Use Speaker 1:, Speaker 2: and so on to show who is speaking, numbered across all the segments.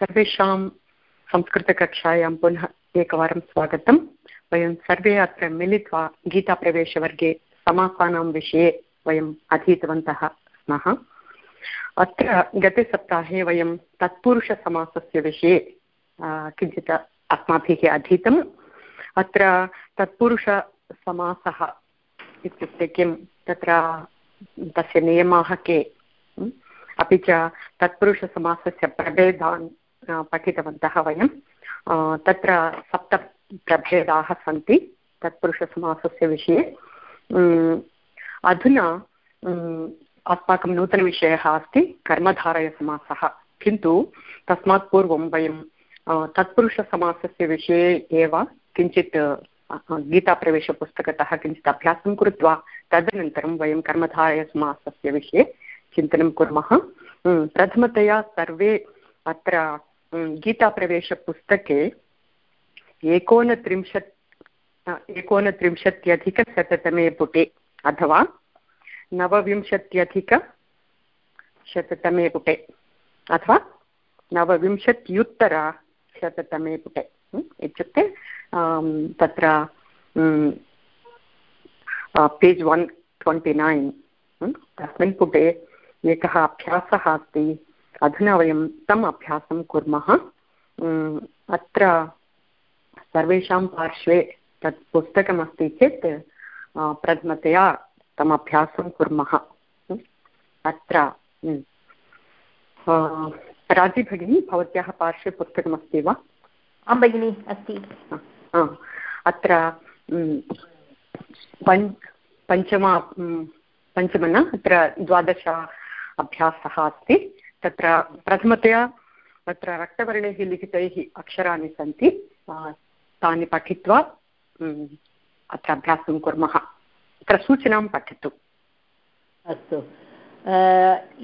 Speaker 1: सर्वेषां संस्कृतकक्षायां पुनः एकवारं स्वागतं वयं सर्वे अत्र मिलित्वा गीताप्रवेशवर्गे समासानां विषये वयम् अधीतवन्तः स्मः. अत्र गते सप्ताहे वयं तत्पुरुषसमासस्य विषये किञ्चित् अस्माभिः अधीतम्. अत्र तत्पुरुषसमासः इत्युक्ते किं? तत्र तस्य नियमाः के? अपि च तत्पुरुषसमासस्य प्रभेदान् पठितवन्तः वयं तत्र सप्तप्रभेदाः सन्ति तत्पुरुषसमासस्य विषये। अधुना अस्माकं नूतनविषयः अस्ति कर्मधारयसमासः। किन्तु तस्मात् पूर्वं वयं तत्पुरुषसमासस्य विषये एव किञ्चित् गीताप्रवेशपुस्तकतः किञ्चित् अभ्यासं कृत्वा तदनन्तरं वयं कर्मधारयसमासस्य विषये चिन्तनं कुर्मः। प्रथमतया सर्वे अत्र गीताप्रवेशपुस्तके एकोनत्रिंशत् एकोनत्रिंशत्यधिकशततमे पुटे अथवा नवविंशत्यधिकशततमे पुटे अथवा नवविंशत्युत्तरशततमे पुटे इत्युक्ते तत्र पेज् वन् ट्वेण्टि नैन् तस्मिन् पुटे एकः अभ्यासः अस्ति। अधुना वयं तम् अभ्यासं कुर्मः। अत्र सर्वेषां पार्श्वे तत् पुस्तकमस्ति चेत् प्रथमतया तम् अभ्यासं कुर्मः। अत्र राज़ी भगिनी भवत्याः पार्श्वे पुस्तकमस्ति वा?
Speaker 2: आं भगिनि अस्ति।
Speaker 1: अत्र पञ्च पञ्चम पञ्चम न अत्र द्वादश अभ्यासः अस्ति। तत्र प्रथमतया तत्र रक्तवर्णैः लिखितैः अक्षराणि सन्ति तानि पठित्वा अत्र अभ्यासं कुर्मः। अत्र सूचनां पठतु।
Speaker 2: अस्तु।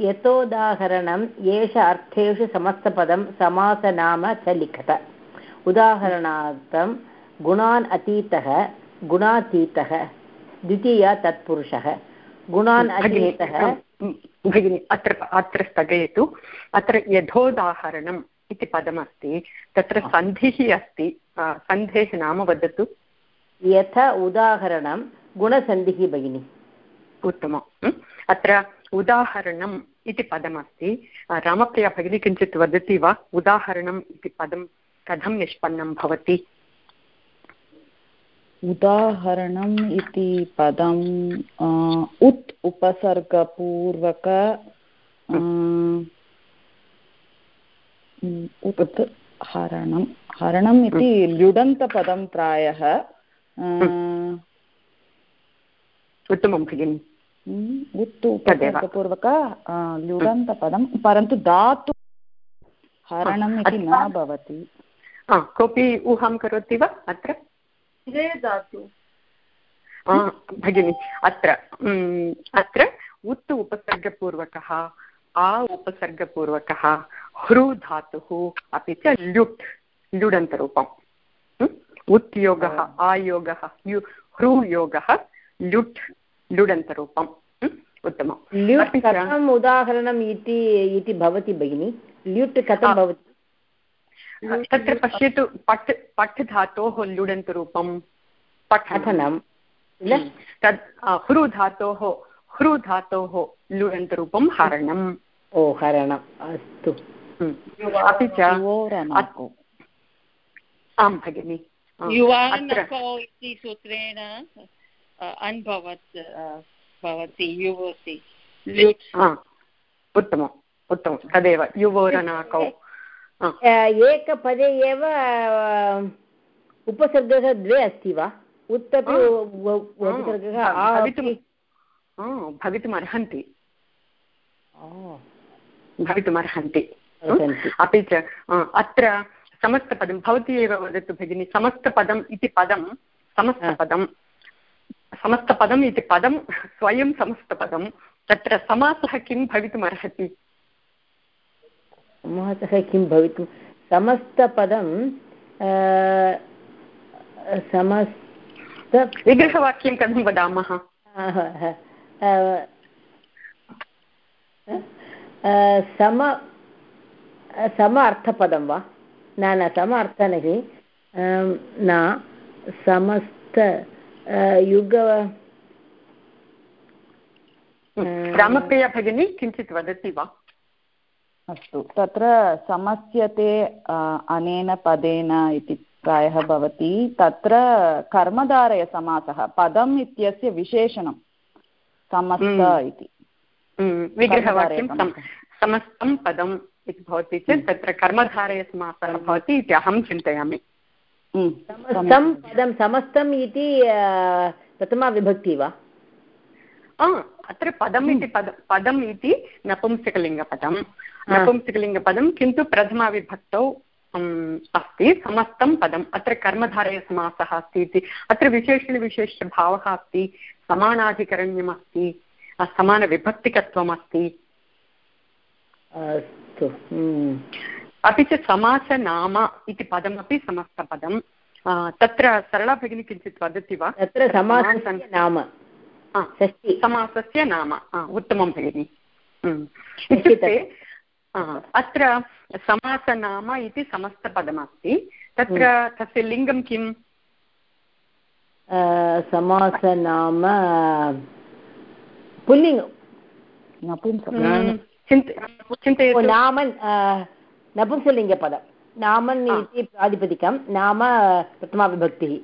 Speaker 2: यतोदाहरणं येष अर्थेषु समस्तपदं समासनाम च लिखत। उदाहरणार्थं गुणान् अतीतः गुणातीतः द्वितीया तत्पुरुषः गुणान् अतीतः
Speaker 1: भगिनि अत्र अत्र स्थगयतु अत्र यथोदाहरणम् इति पदमस्ति। तत्र सन्धिः अस्ति। सन्धेः नाम वदतु।
Speaker 2: यथ उदाहरणं गुणसन्धिः भगिनि।
Speaker 1: उत्तमम्। अत्र उदाहरणम् इति पदमस्ति। रामप्रिया भगिनी किञ्चित् वदति वा? उदाहरणम् इति पदं कथं निष्पन्नं भवति?
Speaker 3: उदाहरणम् इति पदम् उत् उपसर्गपूर्वक उत् हरणं हरणम् इति ल्युडन्तपदं प्रायः
Speaker 1: उत्तमं भगिनि
Speaker 3: उत् उपसर्गपूर्वक ल्युडन्तपदं परन्तु धातु हरणम् इति न भवति।
Speaker 1: कोऽपि ऊहां करोति वा अत्र?
Speaker 2: धातु।
Speaker 1: भगिनि अत्र अत्र उत् उपसर्गपूर्वकः आ उपसर्गपूर्वकः हृ धातुः अपि च ल्युट् ल्युडन्तरूपम्। उत्योगः आयोगः यु हृयोगः ल्युट् ल्युडन्तरूपम्। उत्तमं
Speaker 2: ल्युट् कथम् उदाहरणम् इति इति भवति भगिनि। ल्युट् कथं भवति?
Speaker 1: तत्र पश्यतु पठ् पठ् धातोः ल्युडन्तरूपं पठनं। तत् हृ धातोः हृ धातोः ल्युडन्तरूपं हरणम्।
Speaker 2: ओ हरणम् अस्तु।
Speaker 1: अपि च आं भगिनि।
Speaker 4: इति सूत्रेण अनुभवत् भवति युवति।
Speaker 1: उत्तमम् उत्तमं। तदेव युवोरनाकौ
Speaker 2: एकपदे एव उपसर्गः द्वे अस्ति वा? उत्तपि उपसर्गः
Speaker 1: भवितुमर्हन्ति भवितुमर्हन्ति अपि च अत्र समस्तपदं भवती एव वदतु भगिनि समस्तपदम् इति पदं समस्तपदं समस्तपदम् इति पदं स्वयं समस्तपदं तत्र समासः किं भवितुमर्हति
Speaker 2: समासः किं भवितुं समस्तपदं समस्त
Speaker 1: विग्रहवाक्यं कथं वदामः?
Speaker 2: सम सम अर्थपदं वा? न न सम अर्थ न समस्त युग
Speaker 1: रामप्रिया भगिनी किञ्चित् वदति वा?
Speaker 3: अस्तु। तत्र समस्यते अनेन पदेन इति प्रायः भवति। तत्र कर्मधारयसमासः पदम् इत्यस्य विशेषणं समस्त
Speaker 1: हम्म।
Speaker 3: इति।
Speaker 1: हम्म, विग्रहवाक्यं समस्तं पदम् इति भवति चेत्
Speaker 3: हम्म।
Speaker 1: तत्र कर्मधारयसमासः भवति इति अहं चिन्तयामि।
Speaker 2: समस्तं पदं समस्तम् इति प्रथमा विभक्ति वा?
Speaker 1: अत्र पदम् इति पद पदम् इति नपुंसकलिङ्गपदं नपुंसकलिङ्गपदं किन्तु प्रथमाविभक्तौ अस्ति समस्तं पदम्। अत्र कर्मधारयसमासः अस्ति इति। अत्र विशेषणविशेषभावः अस्ति समानाधिकरण्यम् अस्ति। समानविभक्तिकत्वम् अस्ति
Speaker 2: अस्तु
Speaker 1: अपि च समासनाम इति पदमपि समस्तपदं तत्र सरला भगिनी किञ्चित् वदति वा?
Speaker 2: तत्र समासस्य नाम
Speaker 1: समासस्य नाम उत्तमं भगिनि इत्युक्ते अत्र समासनाम इति समस्तपदमस्ति तत्र तस्य लिङ्गं किम्
Speaker 2: समासनाम पुल्लिङ्गं चिन्तयतु नाम नपुंसलिङ्गपदं नामन् इति प्रातिपदिकं नाम प्रथमाविभक्तिः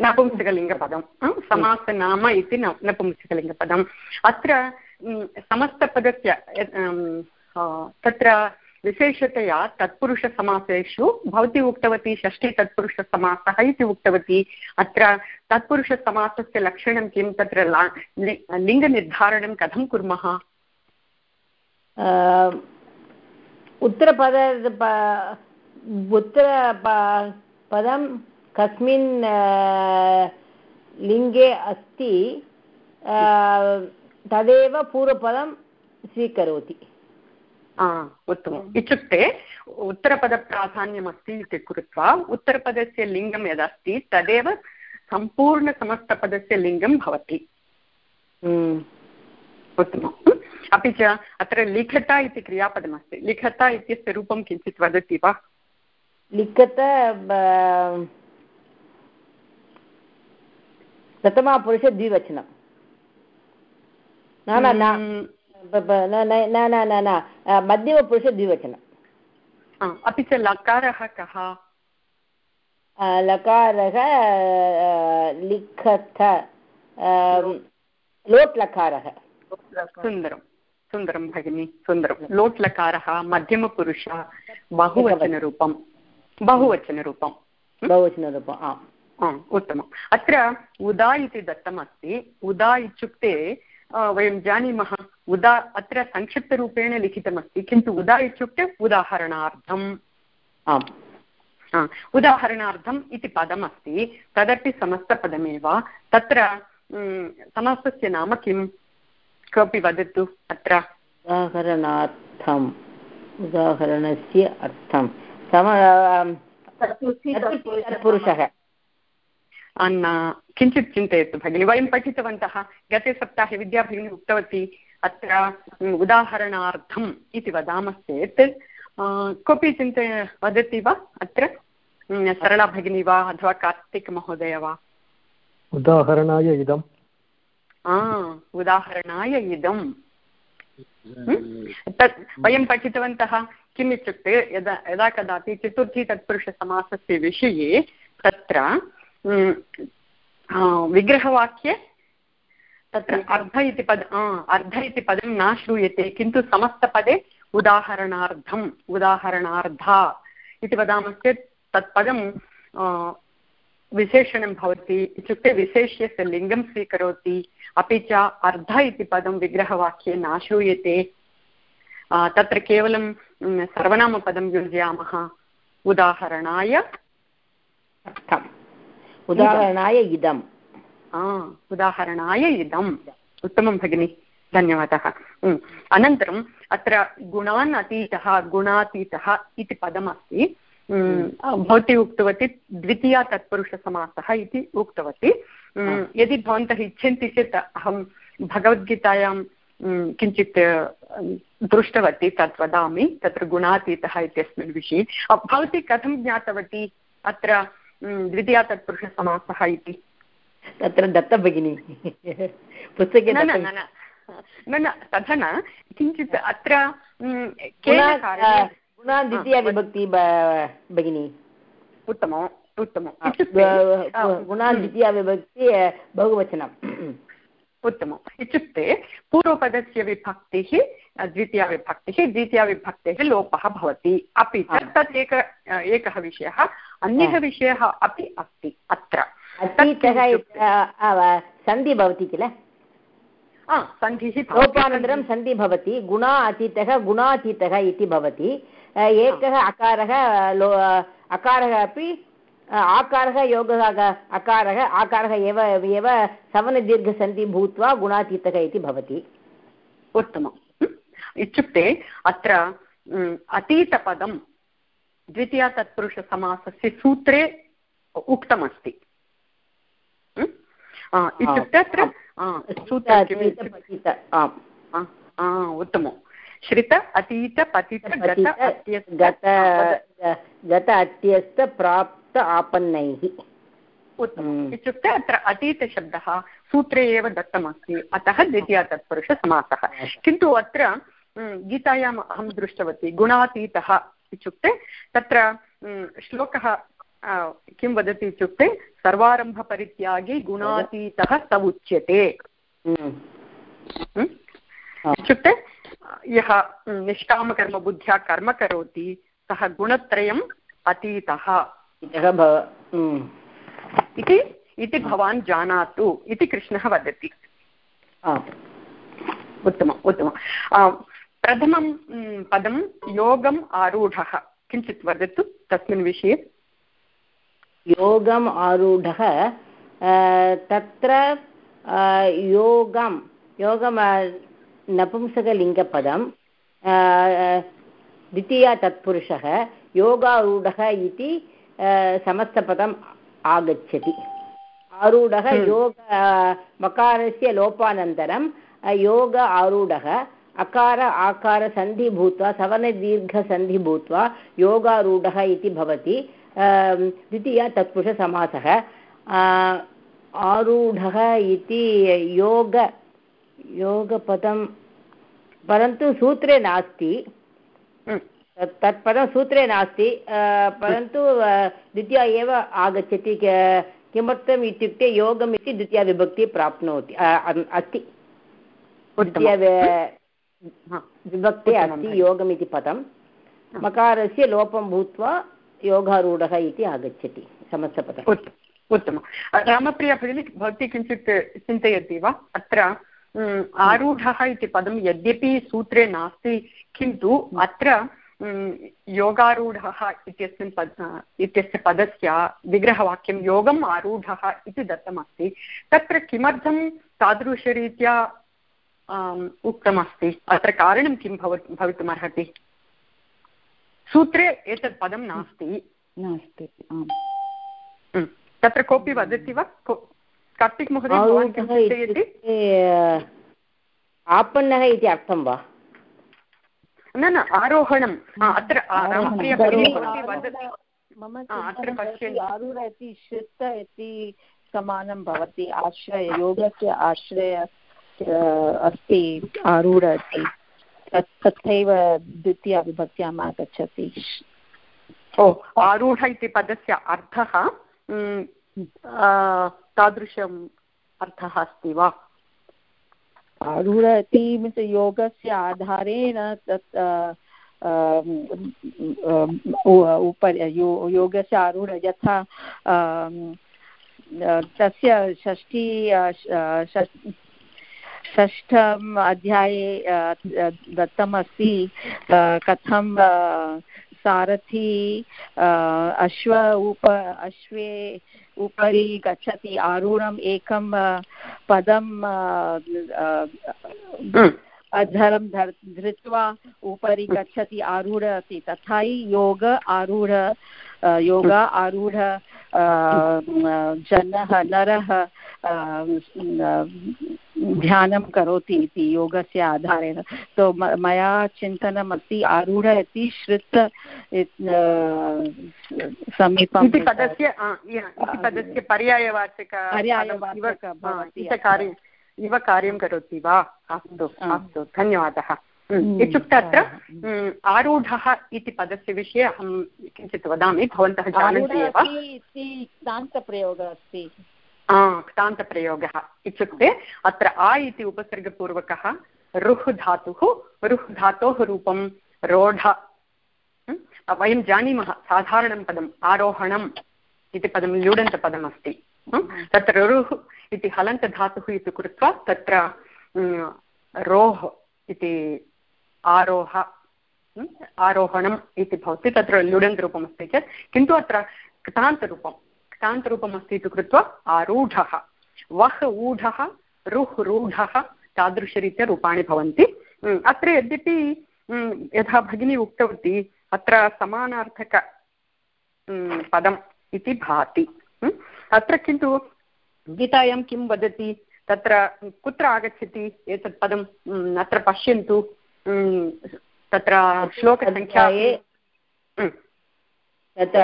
Speaker 1: नपुंसकलिङ्गपदं समासनाम इति नपुंसकलिङ्गपदम्। अत्र समस्तपदस्य तत्र विशेषतया तत्पुरुषसमासेषु भवती उक्तवती षष्ठी तत्पुरुषसमासः इति उक्तवती। अत्र तत्पुरुषसमासस्य लक्षणं किं? तत्र लिङ्गनिर्धारणं कथं कुर्मः?
Speaker 2: उत्तरपद उत्तर पदं कस्मिन् लिङ्गे अस्ति तदेव पूर्वपदं स्वीकरोति।
Speaker 1: उत्तमम्। इत्युक्ते उत्तरपदप्राधान्यमस्ति इति कृत्वा उत्तरपदस्य लिङ्गं यदस्ति तदेव सम्पूर्णसमस्तपदस्य लिङ्गं भवति। उत्तमम्। अपि च अत्र लिखता इति क्रियापदमस्ति। लिखता इत्यस्य रूपं किञ्चित् वदति वा?
Speaker 2: लिखत प्रथमापुरुष द्विवचनं। न न न। न न न मध्यमपुरुष द्विवचनम्
Speaker 1: अपि च लकारः कः?
Speaker 2: लकारः लिखत लोट् लकारः
Speaker 1: सुन्दरं सुन्दरं भगिनि सुन्दरं। लोट् लकारः मध्यमपुरुष बहुवचनरूपं। बहुवचनरूपं।
Speaker 2: बहुवचनरूपम् आम्।
Speaker 1: उत्तमम्। अत्र उदा इति दत्तमस्ति। उदा इत्युक्ते वयं जानीमः उदा अत्र संक्षिप्तरूपेण लिखितमस्ति किन्तु उदा इत्युक्ते उदाहरणार्थम्। आम्। उदाहरणार्थम् इति पदमस्ति। तदपि समस्तपदमेव। तत्र समस्तस्य नाम किम् कोऽपि वदतु अत्र।
Speaker 2: उदाहरणार्थम्। उदाहरणस्य अर्थं सम पुरुषः
Speaker 1: अन्न किञ्चित् चिन्तयतु भगिनि। वयं पठितवन्तः गते सप्ताहे विद्याभगिनी उक्तवती अत्र उदाहरणार्थम् इति वदामश्चेत् कोऽपि चिन्तय वदति वा अत्र? सरला भगिनी वा अथवा कार्तिकमहोदय वा?
Speaker 5: उदाहरणाय इदम्।
Speaker 1: उदाहरणाय इदम्। तत् वयं पठितवन्तः किम् इत्युक्ते यदा यदा कदापि चतुर्थी तत्पुरुषसमासस्य विषये तत्र विग्रहवाक्ये तत्र अर्ध इति पद अर्ध इति पदं न श्रूयते किन्तु समस्तपदे उदाहरणार्थम् उदाहरणार्धा इति वदामश्चेत् तत् पदं विशेषणं भवति इत्युक्ते विशेष्यस्य लिङ्गं स्वीकरोति अपि च अर्ध इति पदं विग्रहवाक्ये न श्रूयते। तत्र केवलं सर्वनामपदं युञ्जामः उदाहरणाय
Speaker 2: अर्थम्। उदाहरणाय इदम्।
Speaker 1: उदाहरणाय इदम्। उत्तमं भगिनि धन्यवादः। अनन्तरम् अत्र गुणान् अतीतः गुणातीतः इति पदमस्ति। भवती उक्तवती द्वितीया तत्पुरुषसमासः इति उक्तवती। यदि भवन्तः इच्छन्ति चेत् अहं भगवद्गीतायां किञ्चित् दृष्टवती तत् वदामि तत्र गुणातीतः इत्यस्मिन् विषये। भवती कथं ज्ञातवती? अत्र द्वितीया तत्पुरुषसमासः इति
Speaker 2: तत्र दत्त भगिनी पुस्तके
Speaker 1: न न न न तथा न किञ्चित् अत्र
Speaker 2: गुणा द्वितीया भगिनी
Speaker 1: उत्तमम् उत्तमम्
Speaker 2: गुणा द्वितीया विभक्ति बहुवचनम्
Speaker 1: उत्तमम् इत्युक्ते पूर्वपदस्य विभक्तिः द्वितीयाविभक्तिः द्वितीयाविभक्तेः लोपः भवति। अपि च तत् एक एकः विषयः अन्यः विषयः अपि अस्ति अत्र।
Speaker 2: सन्धि भवति किल?
Speaker 1: सन्धिः
Speaker 2: लोपानन्तरं सन्धि भवति गुणा अतीतः गुणातीतः इति भवति। एकः अकारः अकारः अपि आकारः योगः अकारः आकारः एव एव सवनदीर्घसन्धि भूत्वा गुणातीतः इति भवति।
Speaker 1: उत्तमम्। इत्युक्ते अत्र अतीतपदं द्वितीया तत्पुरुषसमासस्य सूत्रे उक्तमस्ति। इत्युक्ते अत्र उत्तमं। श्रित अतीत पतित
Speaker 2: गत गत अत्यस्त प्राप्त आपन्नैः।
Speaker 1: उत्तमम्। इत्युक्ते अत्र अतीतशब्दः सूत्रे एव दत्तमस्ति। अतः द्वितीया तत्पुरुषसमासः। किन्तु अत्र गीतायाम् अहं दृष्टवती गुणातीतः इत्युक्ते तत्र श्लोकः किं वदति इत्युक्ते सर्वारम्भपरित्यागी गुणातीतः स उच्यते। इत्युक्ते यः निष्कामकर्मबुद्ध्या कर्म करोति सः गुणत्रयम् अतीतः। इति इति भवान् जानातु इति कृष्णः वदति। उत्तमम् उत्तमं प्रथमं पदं योगम् आरूढः। किञ्चित् वदतु तस्मिन् विषये।
Speaker 2: योगम् आरूढः तत्र योगं योगं नपुंसकलिङ्गपदं द्वितीया तत्पुरुषः योगारूढः इति समस्तपदम् आगच्छति। आरूढः हम्म। योग मकारस्य लोपानन्तरं योग आरूढः अकार आकारसन्धि भूत्वा सवनदीर्घसन्धि भूत्वा योगारूढः इति भवति। द्वितीया तत्पुरुषसमासः आरूढः इति योग योगपदं परन्तु सूत्रे नास्ति। तत् पदं सूत्रे नास्ति। परन्तु द्वितीया एव आगच्छति। किमर्थम् इत्युक्ते योगम् इति द्वितीया विभक्तिः प्राप्नोति। अस्ति। द्वितीया विभक्ते अस्ति योगम् पदं. मकारस्य लोपं भूत्वा योगारूढः इति आगच्छति समस्तपदम्
Speaker 1: उत्तमं रामप्रिया भगिनी भवती किञ्चित् चिन्तयति वा? अत्र आरूढः इति पदं यद्यपि सूत्रे नास्ति किन्तु अत्र योगारूढः इत्यस्मिन् पद इत्यस्य पदस्य विग्रहवाक्यं योगम् आरूढः इति दत्तमस्ति. तत्र किमर्थं तादृशरीत्या उक्तमस्ति। अत्र कारणं किं भव भवितुमर्हति? सूत्रे एतत् पदं नास्ति।
Speaker 3: नास्ति
Speaker 1: तत्र कोऽपि वदति वा? कार्तिक् महोदय
Speaker 2: आपन्नः इति अर्थं वा?
Speaker 1: न न आरोहणम्। अत्र
Speaker 4: मम अत्र पश्यन्ति। श्रुत इति समानं भवति। आश्रय योगस्य आश्रय अस्ति आरूढ इति तत् तथैव द्वितीयविभक्त्याम् आगच्छति
Speaker 1: ओ आरूढ इति पदस्य अर्थः तादृशम् अर्थः अस्ति वा?
Speaker 4: आरूढ इति मीन्स् योगस्य आधारेण तत् उपरि योगस्य आरूढ यथा तस्य षष्ठी षष्ठम् अध्याये दत्तमस्ति कथं सारथी अश्व उप अश्वे उपरि गच्छति आरूढम् एकं पदं अधरं धर् धृत्वा उपरि गच्छति आरूढ अस्ति तथा योग आरूढ योग आरूढ जनः नरः ध्यानं करोति इति योगस्य आधारेण। तो मया चिन्तनमस्ति आरूढ इति श्रुत
Speaker 1: समीपं पदस्य पदस्य पर्यायवाचक इव कार्यं करोति वा? अस्तु अस्तु धन्यवादः। इत्युक्ते अत्र आरूढः इति पदस्य विषये अहं किञ्चित् वदामि भवन्तः जानन्ति एव।
Speaker 2: क्तान्तप्रयोगः अस्ति।
Speaker 1: क्तान्तप्रयोगः। इत्युक्ते अत्र आ इति उपसर्गपूर्वकः रुह् धातुः रुह् धातोः रूपं रोढ वयं जानीमः साधारणं पदम् आरोहणम् इति पदं ल्युडन्तपदमस्ति। तत्र रुह् इति हलन्तधातुः इति कृत्वा तत्र रोह् इति आरोह आरोहणम् इति भवति, तत्र ल्युडन्त् रूपमस्ति चेत्, किन्तु अत्र कृतान्तरूपं, कृतान्तरूपमस्ति इति कृत्वा आरूढः वः ऊढः, रुह् रूढः तादृशरीत्या रूपाणि भवन्ति। अत्र यद्यपि यथा भगिनी उक्तवती, अत्र समानार्थक पदम् इति भाति। अत्र किन्तु गीतायां किं वदति, तत्र कुत्र आगच्छति, एतत् पदम् अत्र पश्यन्तु। तत्र श्लोकसङ्ख्या
Speaker 2: तत्र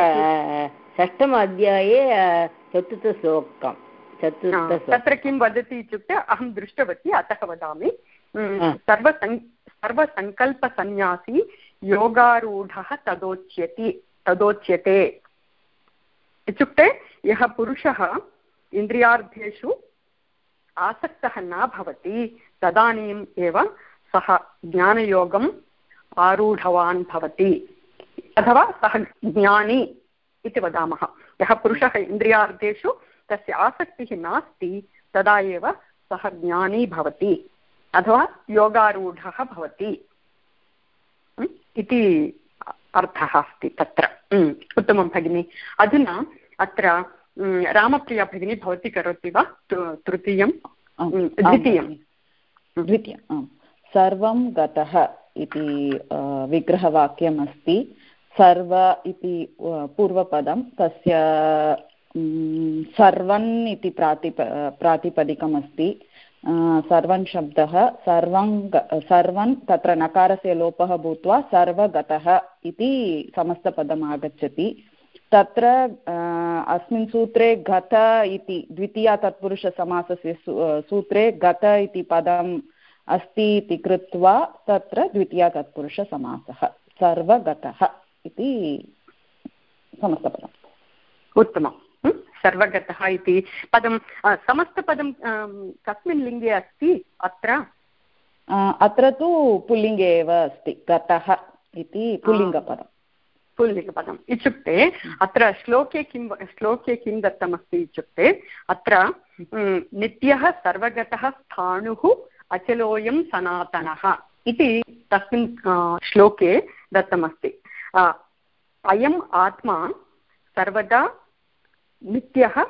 Speaker 2: षष्ठम अध्याये चतुर्थश्लोकं चतुर्थ
Speaker 1: तत्र किं वदति इत्युक्ते अहं दृष्टवती अतः वदामि। सर्वसङ् सर्वसङ्कल्पसन्न्यासी योगारूढः तदोच्यति तदोच्यते। इत्युक्ते यः पुरुषः इन्द्रियार्थेषु आसक्तः न भवति तदानीम् एव सः ज्ञानयोगम् आरूढवान् भवति। अथवा सः ज्ञानी इति वदामः। यः पुरुषः इन्द्रियार्थेषु तस्य आसक्तिः नास्ति तदा एव सः ज्ञानी भवति अथवा योगारूढः भवति। इति अर्थः अस्ति तत्र। उत्तमं भगिनि। अधुना अत्र रामप्रिया भगिनी भवती करोति वा? तृतीयं? द्वितीयं?
Speaker 3: द्वितीयम् सर्वं गतः इति विग्रहवाक्यम् अस्ति सर्व इति पूर्वपदं, तस्य सर्वन् इति प्रातिप, प्रातिपदिकमस्ति. सर्वन् शब्दः, सर्वं सर्वन् तत्र नकारस्य लोपः भूत्वा सर्वगतः इति समस्तपदम् आगच्छति. तत्र अस्मिन् सूत्रे गत इति, द्वितीया तत्पुरुषसमासस्य सूत्रे गत इति पदं अस्ति इति कृत्वा तत्र द्वितीया तत्पुरुषसमासः सर्वगतः इति समस्तपदम्।
Speaker 1: उत्तमं सर्वगतः इति पदं समस्तपदं कस्मिन् लिङ्गे अस्ति अत्र?
Speaker 3: अत्र तु पुल्लिङ्गे एव अस्ति गतः इति पुल्लिङ्गपदम्।
Speaker 1: पुल्लिङ्गपदम्। इत्युक्ते अत्र श्लोके किं श्लोके किं दत्तमस्ति इत्युक्ते अत्र नित्यः सर्वगतः स्थाणुः अचलोऽयं सनातनः इति तस्मिन् श्लोके दत्तमस्ति। अयम् आत्मा सर्वदा नित्यः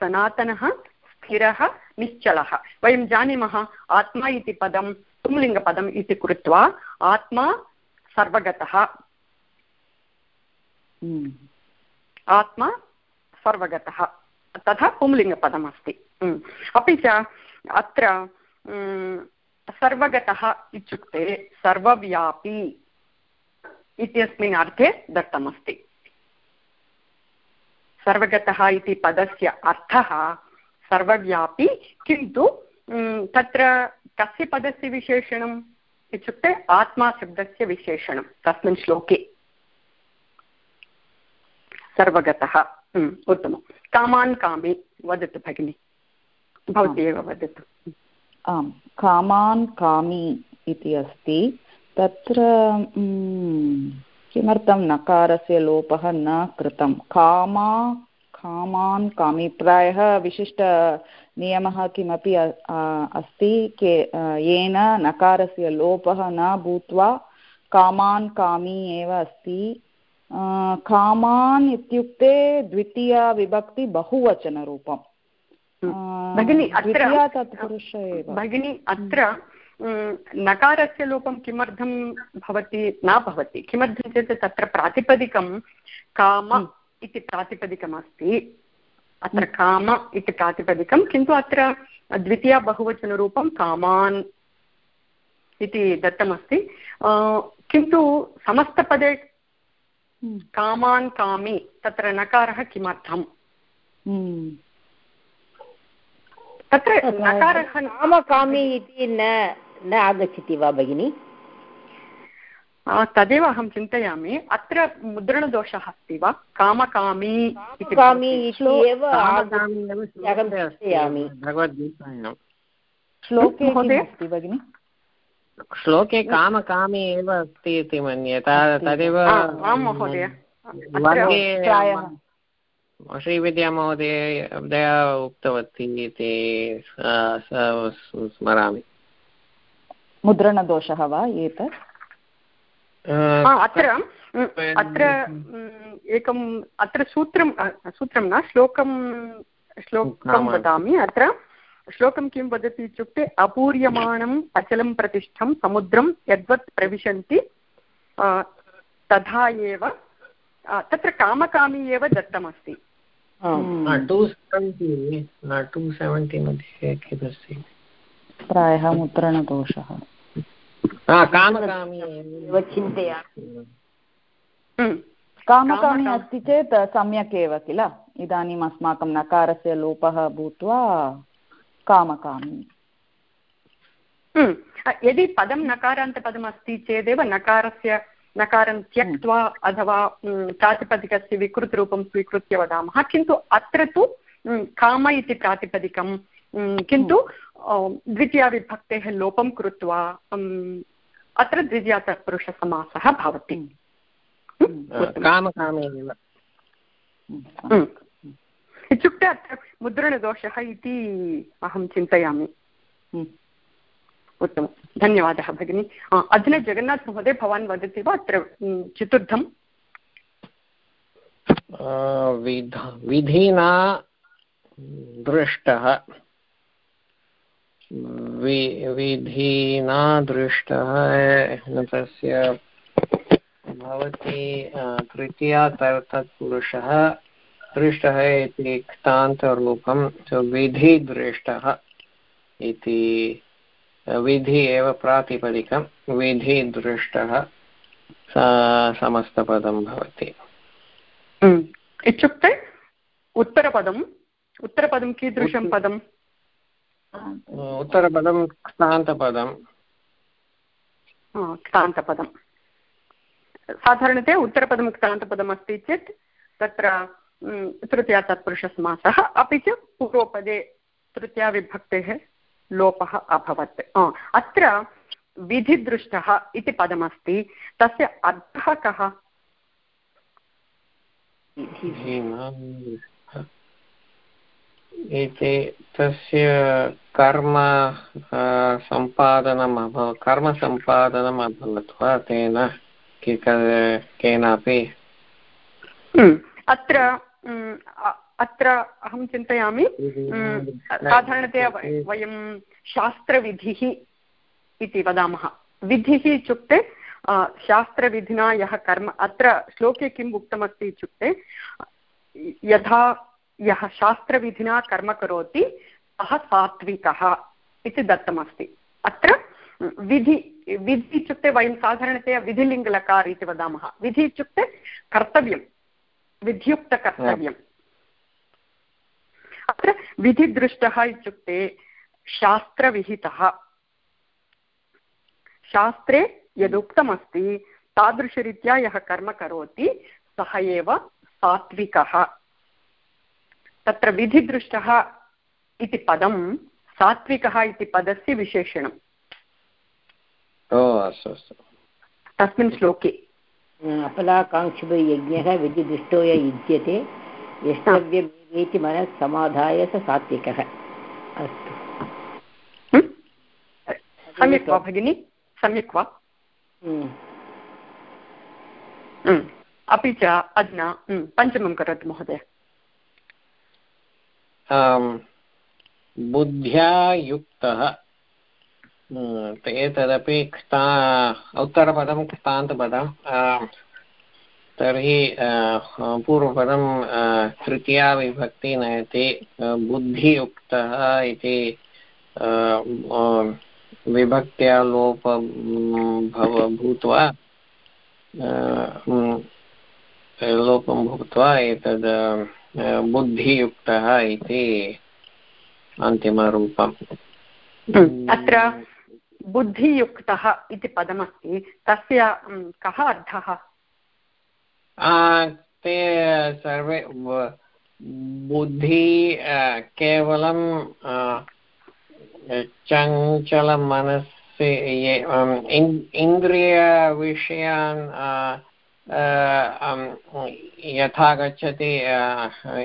Speaker 1: सनातनः स्थिरः निश्चलः। वयं जानीमः आत्मा इति पदं पुंलिङ्गपदम् इति कृत्वा आत्मा सर्वगतः। हम्म। आत्मा सर्वगतः। तथा पुंलिङ्गपदमस्ति हम्म। अपि च अत्र सर्वगतः इत्युक्ते सर्वव्यापी इत्यस्मिन् अर्थे दत्तमस्ति। सर्वगतः इति पदस्य अर्थः सर्वव्यापी किन्तु तत्र कस्य पदस्य विशेषणम् इत्युक्ते आत्माशब्दस्य विशेषणं तस्मिन् श्लोके। सर्वगतः उत्तमं कामान् कामे वदतु भगिनि। भवती एव वदतु।
Speaker 3: आम्, कामान् कामी इति अस्ति। तत्र किमर्थं नकारस्य लोपः न कृतं? कामा, कामान् कामी। प्रायः विशिष्टनियमः किमपि अस्ति, के येन नकारस्य लोपः न भूत्वा कामान् कामी एव अस्ति। कामान् इत्युक्ते द्वितीया बहुवचनरूपम्।
Speaker 1: भगिनी अत्र भगिनी अत्र नकारस्य लोपं किमर्थं भवति न भवति? किमर्थं चेत् तत्र प्रातिपदिकं काम इति प्रातिपदिकमस्ति। अत्र काम इति प्रातिपदिकं किन्तु अत्र द्वितीया बहुवचनरूपं कामान् इति दत्तमस्ति। किन्तु समस्तपदे
Speaker 3: हम्म।
Speaker 1: कामान् कामि तत्र नकारः किमर्थम्?
Speaker 3: हम्म।
Speaker 1: तत्र नकारः
Speaker 2: कामकामी इति न न आगच्छति वा भगिनि?
Speaker 1: तदेव अहं चिन्तयामि। अत्र मुद्रणदोषः अस्ति वा? कामकामी
Speaker 2: कामी इति एव अहं चिन्तयामि
Speaker 6: भगवद्गीतायां।
Speaker 3: श्लोके अस्ति भगिनि?
Speaker 6: श्लोके कामकामी एव अस्ति इति मन्ये। तदेव
Speaker 1: आं महोदय।
Speaker 6: श्रीविद्यामहोदय दया उक्तवती इति स्मरामि।
Speaker 3: मुद्रणदोषः वा एतत्?
Speaker 1: अत्र अत्र एकम् अत्र सूत्रं अ, सूत्रं न श्लोकं श्लोकं वदामि अत्र। श्लोकं किं वदति इत्युक्ते अपूर्यमाणम् अचलं प्रतिष्ठं समुद्रं यद्वत् प्रविशन्ति तथा एव तत्र कामकामी एव दत्तमस्ति।
Speaker 6: टु सेवेण्टि टु सेवेण्टि मध्ये किदस्ति
Speaker 3: प्रायः मुद्रणदोषः
Speaker 6: हा, कामकामी
Speaker 2: एव चिन्तयामि
Speaker 1: म्,
Speaker 3: कामकामी
Speaker 1: कामकामी।
Speaker 3: अस्ति चेत् सम्यक् एव किल इदानीम् अस्माकं नकारस्य लोपः भूत्वा कामकामी
Speaker 1: म्, अ, यदि पदं नकारान्तपदम् अस्ति चेदेव नकारस्य नकारं त्यक्त्वा अथवा प्रातिपदिकस्य विकृतरूपं स्वीकृत्य वदामः। किन्तु अत्र तु काम इति प्रातिपदिकं किन्तु अ, द्वितीयाविभक्तेः लोपं कृत्वा अत्र द्वितीयातत्पुरुषसमासः भवति। उत्तमम्।
Speaker 6: कामकामी एव
Speaker 1: म्. इत्युक्ते अत्र मुद्रणदोषः इति अहं चिन्तयामि।
Speaker 3: हम्म।
Speaker 1: उत्तमं। धन्यवादः, भगिनि। अधुना जगन्नाथ महोदय, भवान् वदति वा? अत्र चतुर्थं।
Speaker 6: विध, विधिना दृष्टः। विधिना दृष्टः तस्य भवति तृतीया तत्पुरुषः दृष्टः इति क्तान्तरूपं विधिदृष्टः इति विधि एव प्रातिपदिकं विधिदृष्टः स- समस्तपदं भवति।
Speaker 1: इत्युक्ते उत्तरपदम् उत्तरपदं कीदृशं पदम्?
Speaker 6: उत्तरपदं क्तान्तपदं
Speaker 1: क्तान्तपदं साधारणतया उत्तरपदं क्तान्तपदम् अस्ति चेत् तत्र तृतीया तत्पुरुषसमासः अपि च पूर्वपदे तृतीयाविभक्तेः लोपः अभवत्। अत्र विधिदृष्टः इति पदमस्ति। तस्य अर्थः कः?
Speaker 6: इति तस्य कर्म सम्पादनम् अभवत् कर्मसम्पादनम् अभवत् वा तेन? केनापि?
Speaker 1: अत्र अत्र अहं चिन्तयामि म्, साधारणतया व- वयं शास्त्रविधिः इति वदामः। विधिः इत्युक्ते शास्त्रविधिना यः कर्म अत्र श्लोके किम् उक्तमस्ति इत्युक्ते यथा यः शास्त्रविधिना कर्म करोति सः सात्विकः इति दत्तमस्ति। अत्र विधि विधि इत्युक्ते वयं साधारणतया विधिलिङ्गलकार इति वदामः। विधि इत्युक्ते कर्तव्यं विधियुक्तकर्तव्यम् अत्र विधिदृष्टः इत्युक्ते शास्त्रविहितः। शास्त्रे यदुक्तमस्ति तादृशरीत्या यः कर्म करोति सः एव सात्विकः। तत्र विधिदृष्टः इति पदं सात्विकः इति पदस्य विशेषणम्।
Speaker 6: अस्तु अस्तु।
Speaker 1: तस्मिन् श्लोके।
Speaker 2: अपलाकाङ्क्षिभिर्यज्ञः विधिदृष्टो य युज्यते यष्टव्यमेवेति मनः समाधाय स सात्विकः। अस्तु।
Speaker 1: सम्यक् वा भगिनि? सम्यक् वा?
Speaker 2: हम्म।
Speaker 1: अपि च अधुना पञ्चमं करोतु महोदय।
Speaker 6: बुद्ध्या युक्तः हम्म, एतदपि क्ता उत्तरपदं क्तान्तपदं तर्हि पूर्वपदं तृतीया विभक्ति नयति बुद्धियुक्तः इति विभक्त्या लोप भव भूत्वा लोपं भूत्वा एतद् बुद्धियुक्तः इति अन्तिमरूपम्।
Speaker 1: अत्र बुद्धियुक्तः इति पदमस्ति तस्य कः अर्थः?
Speaker 6: ते सर्वे बुद्धि केवलं चञ्चलमनसि इन्द्रियविषयान् यथा गच्छति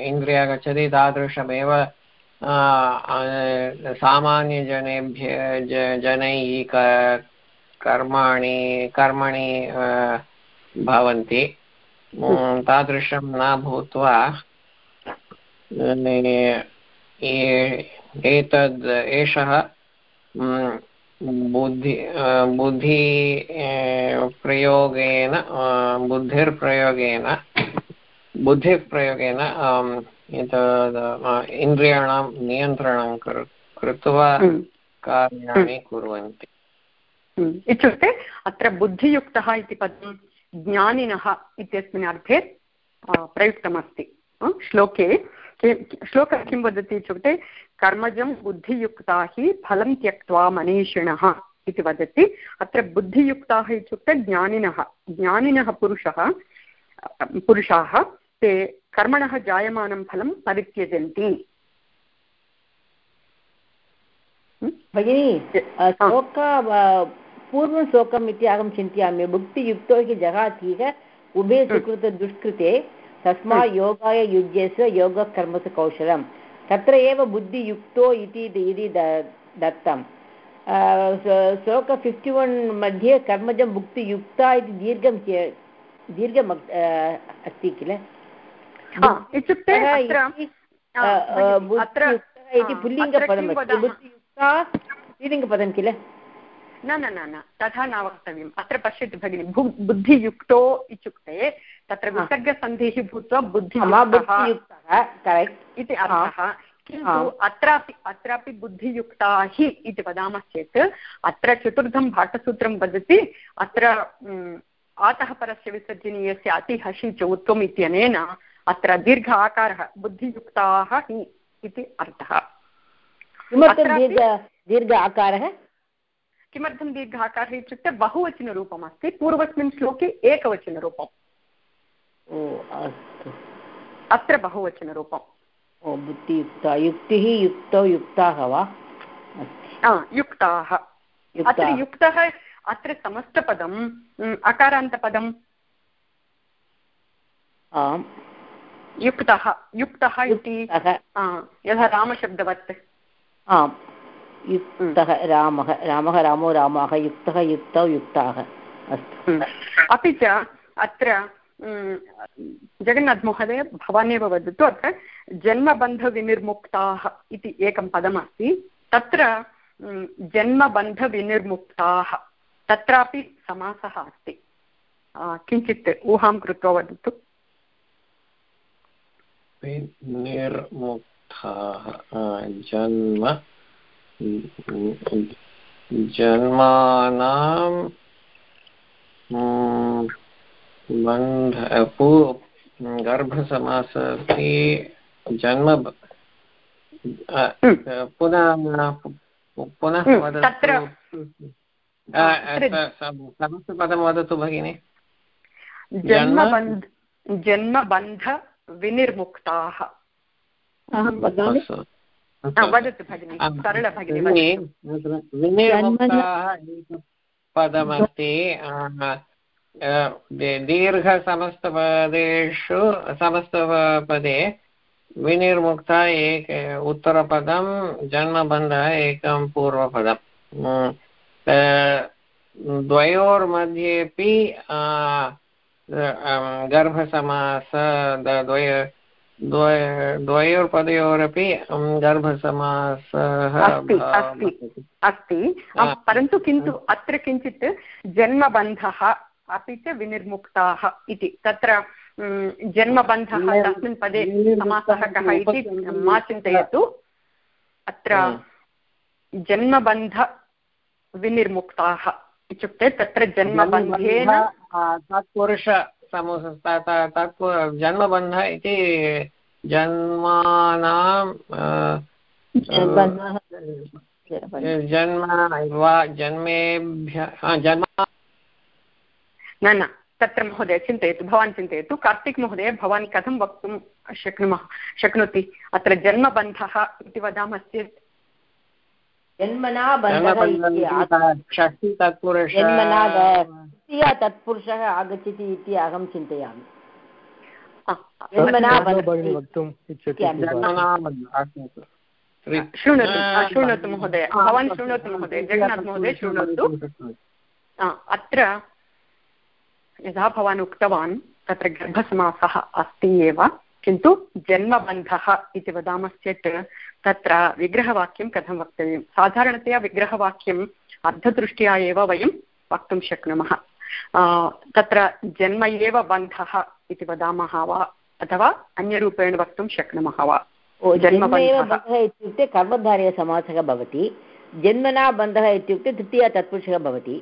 Speaker 6: इन्द्रिया गच्छति, तादृशमेव सामान्यजनेभ्य जनैः कर्माणि, कर्मणि भवन्ति। तादृशं न भूत्वा एतद् एषः बुद्धि बुद्धि प्रयोगेन बुद्धिर्प्रयोगेन बुद्धिप्रयोगेन एतद् इन्द्रियाणां नियन्त्रणं कृत्वा कार्याणि कुर्वन्ति।
Speaker 1: इत्युक्ते अत्र बुद्धियुक्तः इति पदं ज्ञानिनः इत्यस्मिन् अर्थे प्रयुक्तमस्ति श्लोके। श्लोकः किं वदति इत्युक्ते कर्मजं बुद्धियुक्ता हि फलं त्यक्त्वा मनीषिणः इति वदति। अत्र बुद्धियुक्ताः इत्युक्ते ज्ञानिनः ज्ञानिनः पुरुषः पुरुषाः ते कर्मणः जायमानं फलं परित्यजन्ति।
Speaker 2: भगिनी श्लोक पूर्वं श्लोकम् इति अहं चिन्तयामि। भुक्तियुक्तो हि जगातीह उभे सुकृतदुष्कृते तस्मा योगाय युज्यस्य योगकर्मसु कौशलं तत्र एव बुद्धियुक्तो इति यदि दत्तं श्लोक फिफ्टि वन् मध्ये कर्मजं भुक्तियुक्ता इति दीर्घं दीर्घम् अस्ति किल?
Speaker 1: इत्युक्ते
Speaker 2: इति पुल्लिङ्गपदमस्ति बुद्धियुक्ता स्त्रीलिङ्गपदं किल?
Speaker 1: न न न न तथा न वक्तव्यम्। अत्र पश्यतु भगिनि भु बुद्धियुक्तो इत्युक्ते तत्र विसर्गसन्धिः भूत्वा बुद्धियुक्तः। इति अर्थः। किन्तु अत्रापि अत्रापि बुद्धियुक्ता हि इति वदामश्चेत् अत्र चतुर्थं भाटसूत्रं वदति। अत्र आतः परस्य विसर्जनीयस्य अतिहसि च उत्वम् इत्यनेन अत्र दीर्घ आकारः बुद्धियुक्ताः हि इति अर्थः।
Speaker 2: किमर्थं दीर्घ आकारः?
Speaker 1: किमर्थं दीर्घ आकारः इत्युक्ते बहुवचनरूपम् अस्ति पूर्वस्मिन् श्लोके एकवचनरूपम्। अत्र बहुवचनरूपम्।
Speaker 2: ओ बुद्धियुक्ता युक्तिः युक्तौ युक्ताः वा?
Speaker 1: युक्ताः। अत्र युक्तः अत्र समस्तपदम् अकारान्तपदम्।
Speaker 2: आम्।
Speaker 1: युक्तः युक्तः इति यथा रामशब्दवत्।
Speaker 2: आम्। युक्तः रामः रामः रामो रामाः युक्तः युक्तौ युक्ताः अस्तु।
Speaker 1: अपि च अत्र जगन्नाथमहोदय भवानेव वदतु अत्र जन्मबन्धविनिर्मुक्ताः इति एकं पदमस्ति। तत्र जन्मबन्धविनिर्मुक्ताः तत्रापि समासः अस्ति। किञ्चित् ऊहां कृत्वा वदतु।
Speaker 6: निर्मुक्ताः जन्म जन्मानां बन्ध गर्भसमास अपि जन्म पुनः पुनः वदतु। समस्तपदं वदतु भगिनि।
Speaker 1: जन्मबन्ध जन्मबन्धविनिर्मुक्ताः
Speaker 4: अहं वदामि।
Speaker 1: वदतु भगिनि सरल भगिनि
Speaker 6: पदमस्ति दीर्घसमस्तपदेषु समस्तपदे विनिर्मुक्ता एक उत्तरपदं जन्मबन्धः एकं पूर्वपदम् द्वयोर्मध्येपि गर्भसमास द्वय द्वयोर्पदयोरपि गर्भसमासः
Speaker 1: अस्ति परन्तु किन्तु अत्र किञ्चित् जन्मबन्धः अपि च विनिर्मुक्ताः इति। तत्र जन्मबन्धः तस्मिन् पदे समासः कः इति मा चिन्तयतु। अत्र जन्मबन्धविनिर्मुक्ताः इत्युक्ते तत्र जन्मबन्धेन
Speaker 6: तत्पुरुष समूह तत् जन्मबन्ध इति जन्मानां जन्म वा जन्मेभ्य जन्म
Speaker 1: न न तत्र महोदय चिन्तयतु भवान् चिन्तयतु कार्तिक् महोदय भवान् कथं वक्तुं शक्नुमः शक्नोति? अत्र जन्मबन्धः इति वदामश्चेत्
Speaker 2: जन्मना तत्पुरुषः आगच्छति इति अहं चिन्तयामि।
Speaker 1: शृणोतु शृणोतु महोदय। भवान् शृणोतु महोदय। जगन्नाथ महोदय शृणोतु। अत्र यदा भवान् उक्तवान् तत्र गर्भसमासः अस्ति एव। किन्तु जन्मबन्धः इति वदामश्चेत् तत्र विग्रहवाक्यं कथं वक्तव्यं? साधारणतया विग्रहवाक्यम् अर्थदृष्ट्या एव वयं वक्तुं शक्नुमः। तत्र जन्म एव बन्धः इति वदामः वा? अथवा अन्यरूपेण वक्तुं शक्नुमः वा?
Speaker 2: जन्मबन्धः। इत्युक्ते कर्मधारयसमासः भवति। जन्मना बन्धः इत्युक्ते तृतीया तत्पुरुषः भवति।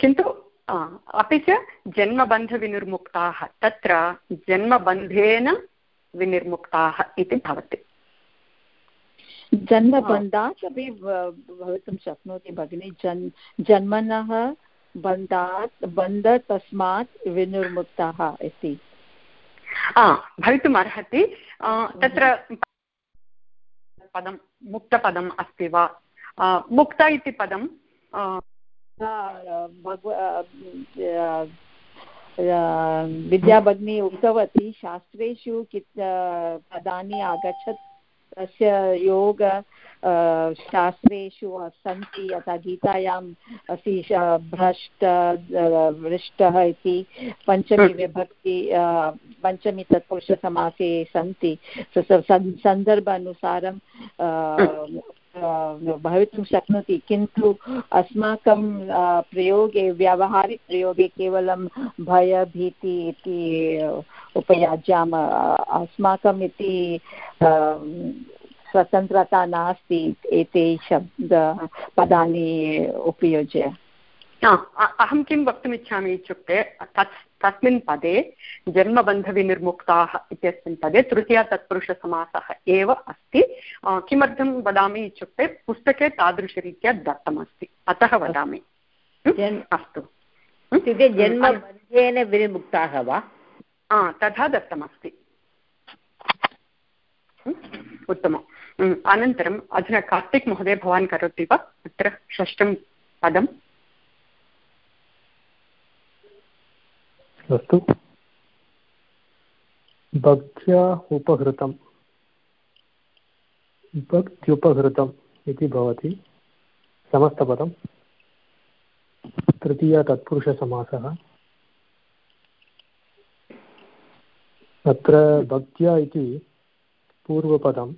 Speaker 1: किन्तु अपि च जन्मबन्धविनिर्मुक्ताः तत्र जन्मबन्धेन विनिर्मुक्ताः इति भवति।
Speaker 4: जन्मबन्धात् अपि भवितुं शक्नोति भगिनि। जन् जन्मनः बन्धात् बन्ध तस्मात् विनिर्मुक्ताः इति।
Speaker 1: भवितुम् अर्हति। तत्र पदं मुक्तपदम् अस्ति वा? मुक्त इति पदं
Speaker 4: विद्याभगिनी उक्तवती शास्त्रेषु कित् पदानि आगच्छत् तस्य योग शास्त्रेषु सन्ति यथा गीतायाम् अस्ति भ्रष्ट वृष्टः इति पञ्चमी विभक्ति पञ्चमी तत्पुरुषसमासे सन्ति। सन्दर्भानुसारं भवितुं शक्नोति, किन्तु अस्माकं प्रयोगे, व्यावहारिकप्रयोगे केवलं भयभीति इति उपयुज्याम। अस्माकम् इति स्वतन्त्रता नास्ति एते शब्द, पदानि उपयुज्य।
Speaker 1: अहं किं वक्तुमिच्छामि इत्युक्ते, तत् तस्मिन् पदे जन्मबन्धविनिर्मुक्ताः इत्यस्मिन् पदे तृतीया तत्पुरुषसमासः एव अस्ति। किमर्थं वदामि इत्युक्ते पुस्तके तादृशरीत्या दत्तमस्ति। अतः वदामि। अस्तु।
Speaker 2: इत्युक्ते जन्मबन्धेन विनिर्मुक्ताः वा?
Speaker 1: तथा दत्तमस्ति। उत्तमम्। अनन्तरम् अधुना कार्तिक् महोदय भवान् करोति वा? अत्र षष्ठं पदम्।
Speaker 5: अस्तु। भक्त्या उपहृतं भक्त्युपहृतम् इति भवति समस्तपदं तृतीया तत्पुरुषसमासः। अत्र भक्त्या इति पूर्वपदं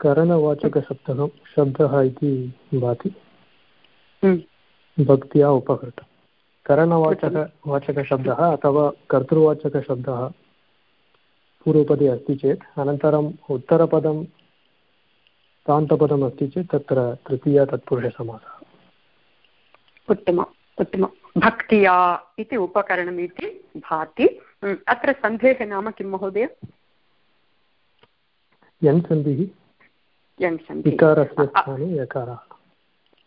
Speaker 5: करणवाचकशब्दः शब्दः इति भाति। भक्त्या उपकृतः। करणवाचक वाचकशब्दः अथवा कर्तृवाचकशब्दः पूर्वपदे अस्ति चेत् अनन्तरम् उत्तरपदं तान्तपदम् अस्ति चेत् तत्र तृतीया तत्पुरुषसमासः।
Speaker 1: उत्तमम् उत्तमं भक्त्या इति उपकरणम् इति भाति। हम्म, अत्र सन्धेः नाम किं महोदय?
Speaker 5: यन् सन्धिः स्थाने यकारः।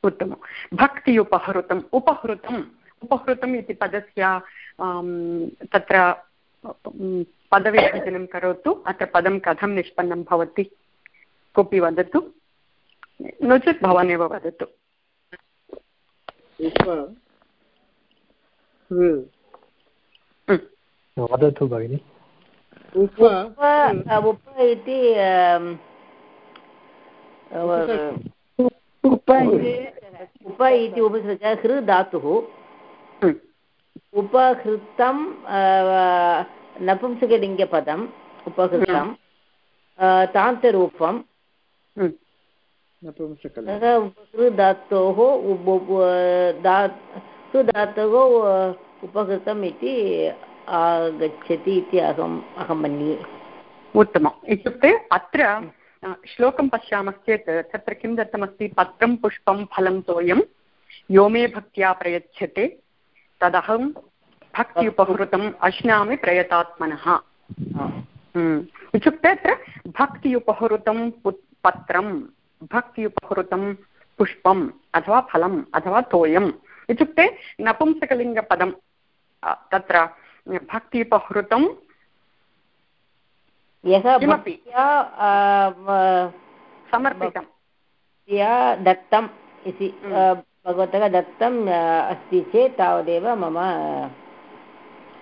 Speaker 1: उत्तमं भक्ति उपहृतम् उपहृतम् उपहृतम् इति पदस्य तत्र पदविभजनं करोतु। अत्र पदं कथं निष्पन्नं भवति? कोऽपि वदतु? नो चेत् भवान् एव वदतु
Speaker 5: वदतु भगिनि।
Speaker 2: उप इति उप इति उपसृज हृ धातुः उपहृतं नपुंसकलिङ्गपदम् उपहृतं तान्तरूपं धातोः धातोः उपहृतम् इति आगच्छति इति अहम् अहं मन्ये।
Speaker 1: उत्तमम्। इत्युक्ते अत्र श्लोकं पश्यामश्चेत् तत्र किं दत्तमस्ति? पत्रं पुष्पं फलं तोयं यो मे भक्त्या प्रयच्छते तदहं भक्त्युपहृतम् अश्नामि प्रयतात्मनः। हम्म। इत्युक्ते अत्र भक्त्युपहृतं पत्रं भक्त्युपहृतं पुष्पम् अथवा फलम् अथवा तोयम्। इत्युक्ते नपुंसकलिङ्गपदं तत्र भक्त्युपहृतं
Speaker 2: यः। भक्त्या
Speaker 1: समर्पितं
Speaker 2: भक्त्या दत्तम् इति
Speaker 1: हम्म।
Speaker 2: भगवतः दत्तम् अस्ति चेत् तावदेव मम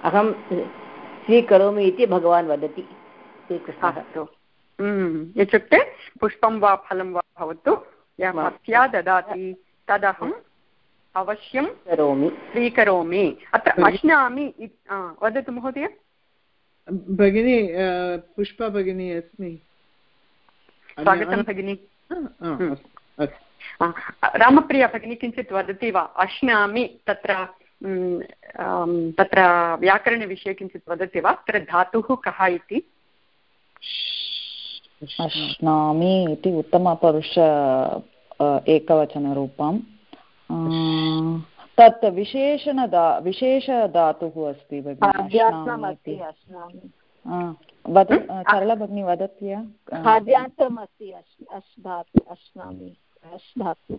Speaker 2: अहं स्वीकरोमि इति भगवान् वदति श्रीकृष्णः।
Speaker 1: हम्म। इत्युक्ते पुष्पं वा फलं वा भवतु यः भक्त्या ददाति तदहम् अवश्यं
Speaker 2: करोमि।
Speaker 1: स्वीकरोमि। अत्र अश्नामि वदतु महोदय।
Speaker 7: भगिनी पुष्पा भगिनी अस्मि।
Speaker 1: स्वागतं भगिनि।
Speaker 7: आ,
Speaker 1: रामप्रिया भगिनी किञ्चित् वदति वा? अश्नामि तत्र तत्र व्याकरणविषये किञ्चित् वदति वा? अत्र धातुः कः इति?
Speaker 3: अश्नामि इति उत्तमपुरुष एकवचनरूपम्। अ, तत् विशेषणदा विशेषधातुः अस्ति भगिनि वद सरला भगिनी वदति वा?
Speaker 4: खाद्यान्तमस्ति अश् अश् धातु अश्नामि अश् धातु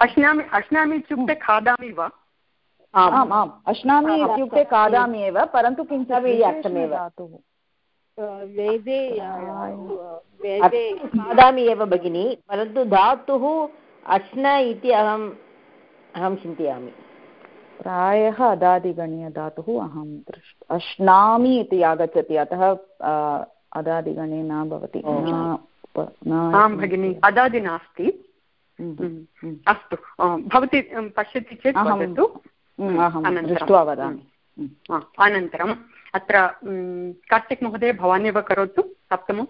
Speaker 1: अश्नामि अश्नामि इत्युक्ते खादामि वा?
Speaker 3: आम्। आम् अश्नामि इत्युक्ते खादामि एव परन्तु किञ्चित्
Speaker 2: खादामि
Speaker 4: वेदे वेदे
Speaker 2: खादामि एव भगिनि परन्तु धातुः अश्न इति अहम् अहं चिन्तयामि।
Speaker 3: प्रायः अदादिगणीयधातुः अहं दृष्ट अश्नामि इति आगच्छति अतः अदादिगणे न भवति।
Speaker 1: आं भगिनि अदादि नास्ति।
Speaker 3: हम्म,
Speaker 1: म्,
Speaker 3: हम्म,
Speaker 1: अस्तु। भवती अं, पश्यति चेत् वदतु
Speaker 3: हम्म। दृष्ट्वा वदामि।
Speaker 1: अनन्तरम् अत्र कार्तिक् महोदय भवान् एव करोतु सप्तमं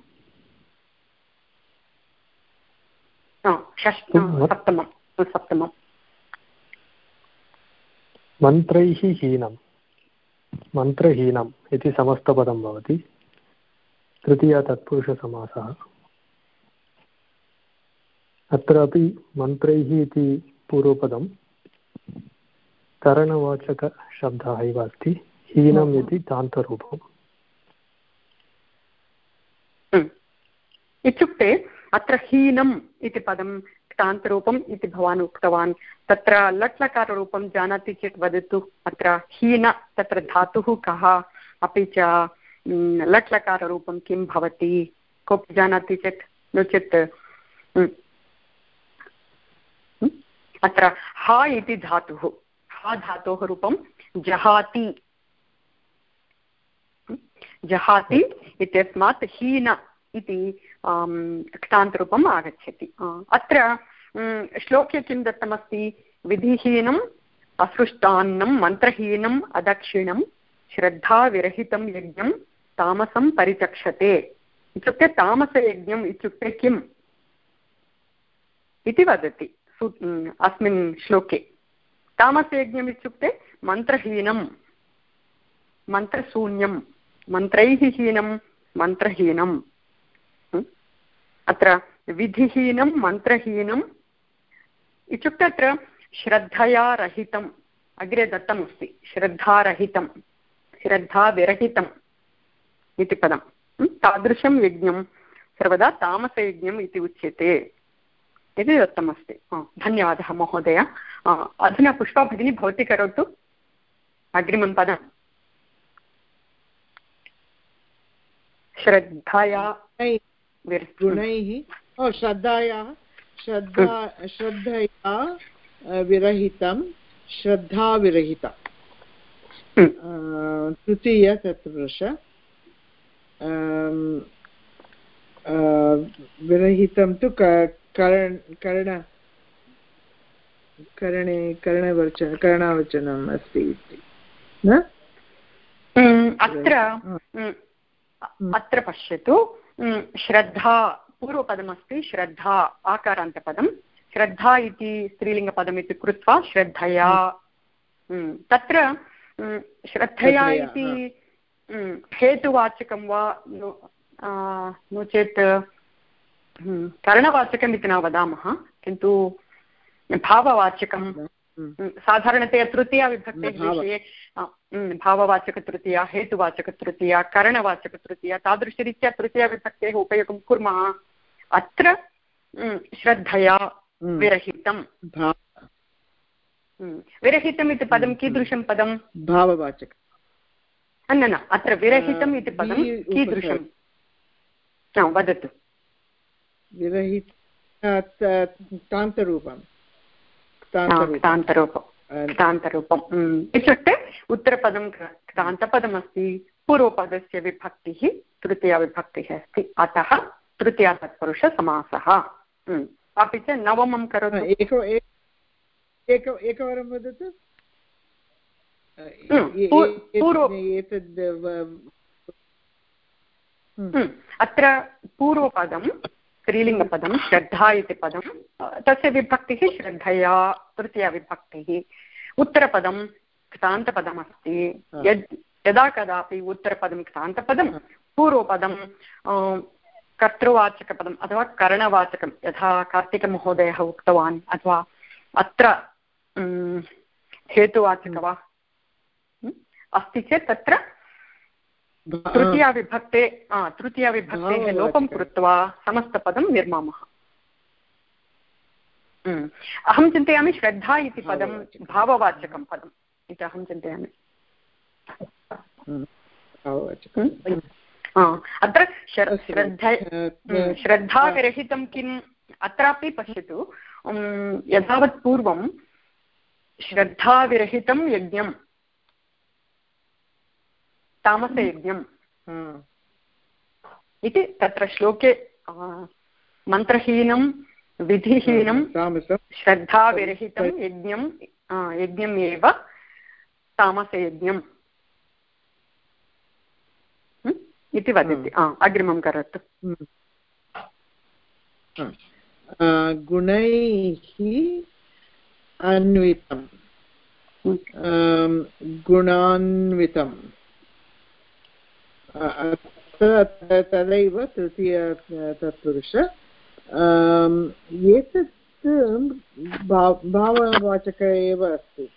Speaker 1: सप्तमं सप्तमं
Speaker 5: मन्त्रैः हीनं मन्त्रहीनम् इति समस्तपदं भवति। तृतीया तत्पुरुषसमासः। अत्रापि मन्त्रैः इति पूर्वपदं करणवाचकशब्दः एव अस्ति। हीनम् इति तान्तरूपम्
Speaker 1: म्. इत्युक्ते अत्र हीनम् इति पदं क्तान्तरूपम् इति भवान् उक्तवान्। तत्र लट्लकाररूपं जानाति चेत् वदतु अत्र हीन तत्र धातुः कः? अपि च लट्लकाररूपं किं भवति? कोऽपि जानाति चेत् नो चेत् अत्र हा इति धातुः। हा धातोः रूपं जहाति। जहाति इत्यस्मात् हीन इति आम्, क्तान्तरूपम् आगच्छति। अत्र श्लोके किं दत्तमस्ति? विधिहीनम् असृष्टान्नं मन्त्रहीनम् अदक्षिणं, श्रद्धाविरहितं यज्ञं, तामसं परिचक्षते। इत्युक्ते तामसयज्ञम् इत्युक्ते किम्? इति वदति अस्मिन् श्लोके। तामसयज्ञम् इत्युक्ते मन्त्रहीनं, मन्त्रशून्यं, मन्त्रैः हीनं मन्त्रहीनम् अत्र विधिहीनं मन्त्रहीनम् इत्युक्ते अत्र श्रद्धया रहितम् अग्रे दत्तमस्ति श्रद्धारहितं श्रद्धाविरहितम् इति पदं? तादृशं यज्ञं सर्वदा तामसयज्ञम् इति उच्यते इति दत्तमस्ति। धन्यवादः महोदय। अधुना पुष्पा भगिनी भवती करोतु। अग्रिमं पदम्। श्रद्धया
Speaker 7: गुणैः श्रद्धायाः। श्रद्धा श्रद्धया विरहितं श्रद्धाविरहिता
Speaker 1: हम्म,
Speaker 7: तृतीय तत्पुरुष विरहितं तु कर्ण कर्ण करणे कर्णवचन कर्णावचनम् अस्ति इति। न?
Speaker 1: हम्म, अत्र हम्म, अत्र पश्यतु। श्रद्धा पूर्वपदमस्ति श्रद्धा आकारान्तपदं। श्रद्धा इति स्त्रीलिङ्गपदम् इति कृत्वा श्रद्धया। हम्म, तत्र उम्, श्रद्धया इति हेतुवाचकं वा नो चेत् करणवाचकम् इति न वदामः किन्तु भाववाचकं
Speaker 7: हम्म।
Speaker 1: साधारणतया तृतीयाविभक्तेः
Speaker 7: भाव-
Speaker 1: विषये भाववाचकतृतीया हेतुवाचकतृतीया करणवाचकतृतीया तादृशरीत्या तृतीयाविभक्तेः उपयोगं कुर्मः। अत्र श्रद्धया। विरहितं। विरहितम् इति पदं कीदृशं पदं
Speaker 7: भाववाचक
Speaker 1: न न अत्र विरहितम् इति पदं कीदृशं वदतु।
Speaker 7: विरहित तान्तरूपं
Speaker 1: इत्युक्ते उत्तरपदं क्- क्तान्तपदमस्ति पूर्वपदस्य विभक्तिः तृतीयाविभक्तिः अस्ति। अतः तृतीयातत्पुरुषसमासः उम्, अपि च नवमं करोतु।
Speaker 7: एक एक एकवारं वदतु?
Speaker 1: हम्म,
Speaker 7: एतद् हम्म,
Speaker 1: हम्म, अत्र पूर्वपदं स्त्रीलिङ्गपदं श्रद्धा इति पदं तस्य विभक्तिः श्रद्धया तृतीयाविभक्तिः उत्तरपदं क्तान्तपदमस्ति। यद् यदा कदापि उत्तरपदं क्तान्तपदं पूर्वपदं कर्तृवाचकपदम् अथवा करणवाचकं यथा कार्तिकमहोदयः उक्तवान् अथवा अत्र हेतुवाचक वा अस्ति चेत् तत्र तृतीयाविभक्ते तृतीयाविभक्तेः। लोपं कृत्वा समस्तपदं निर्मामः। अहं चिन्तयामि श्रद्धा इति पदं
Speaker 7: भाववाचकं।
Speaker 1: भाववाचकं पदम् इति अहं चिन्तयामि अत्र। श्रद्ध श्रद्धाविरहितं किम् अत्रापि पश्यतु। यथावत् पूर्वं श्रद्धाविरहितं यज्ञं तामसयज्ञं
Speaker 7: हा,
Speaker 1: इति तत्र श्लोके मन्त्रहीनं विधिहीनं श्रद्धाविरहितं यज्ञं यज्ञम् एव तामसयज्ञम् हं? इति वदति अग्रिमं करोतु।
Speaker 7: गुणैः अन्वितं गुणान्वितम्। तदैव तृतीय तत्पुरुष एतत् भाव- भाववाचक एव अस्ति।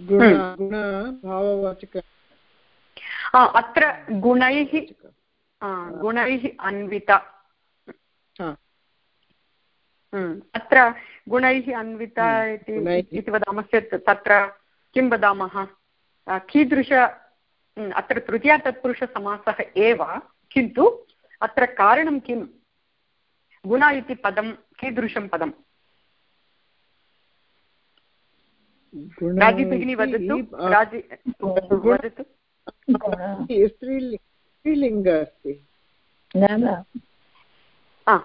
Speaker 7: गुण। गुण भाववाचक
Speaker 1: अत्र गुणैः गुणैः अन्विता। हम्म, अत्र गुणैः अन्विता
Speaker 7: हम्म,
Speaker 1: इति वदामश्चेत् तत्र किं वदामः? कीदृश हम्म, अत्र तृतीयातत्पुरुषसमासः एव किन्तु अत्र कारणं किं? गुण इति पदं कीदृशं पदं?
Speaker 7: गुण
Speaker 1: राज़ी भगिनी वदतु राज़ी वदतु।
Speaker 7: स्त्रीलिङ्ग अस्ति
Speaker 1: हा
Speaker 7: हा,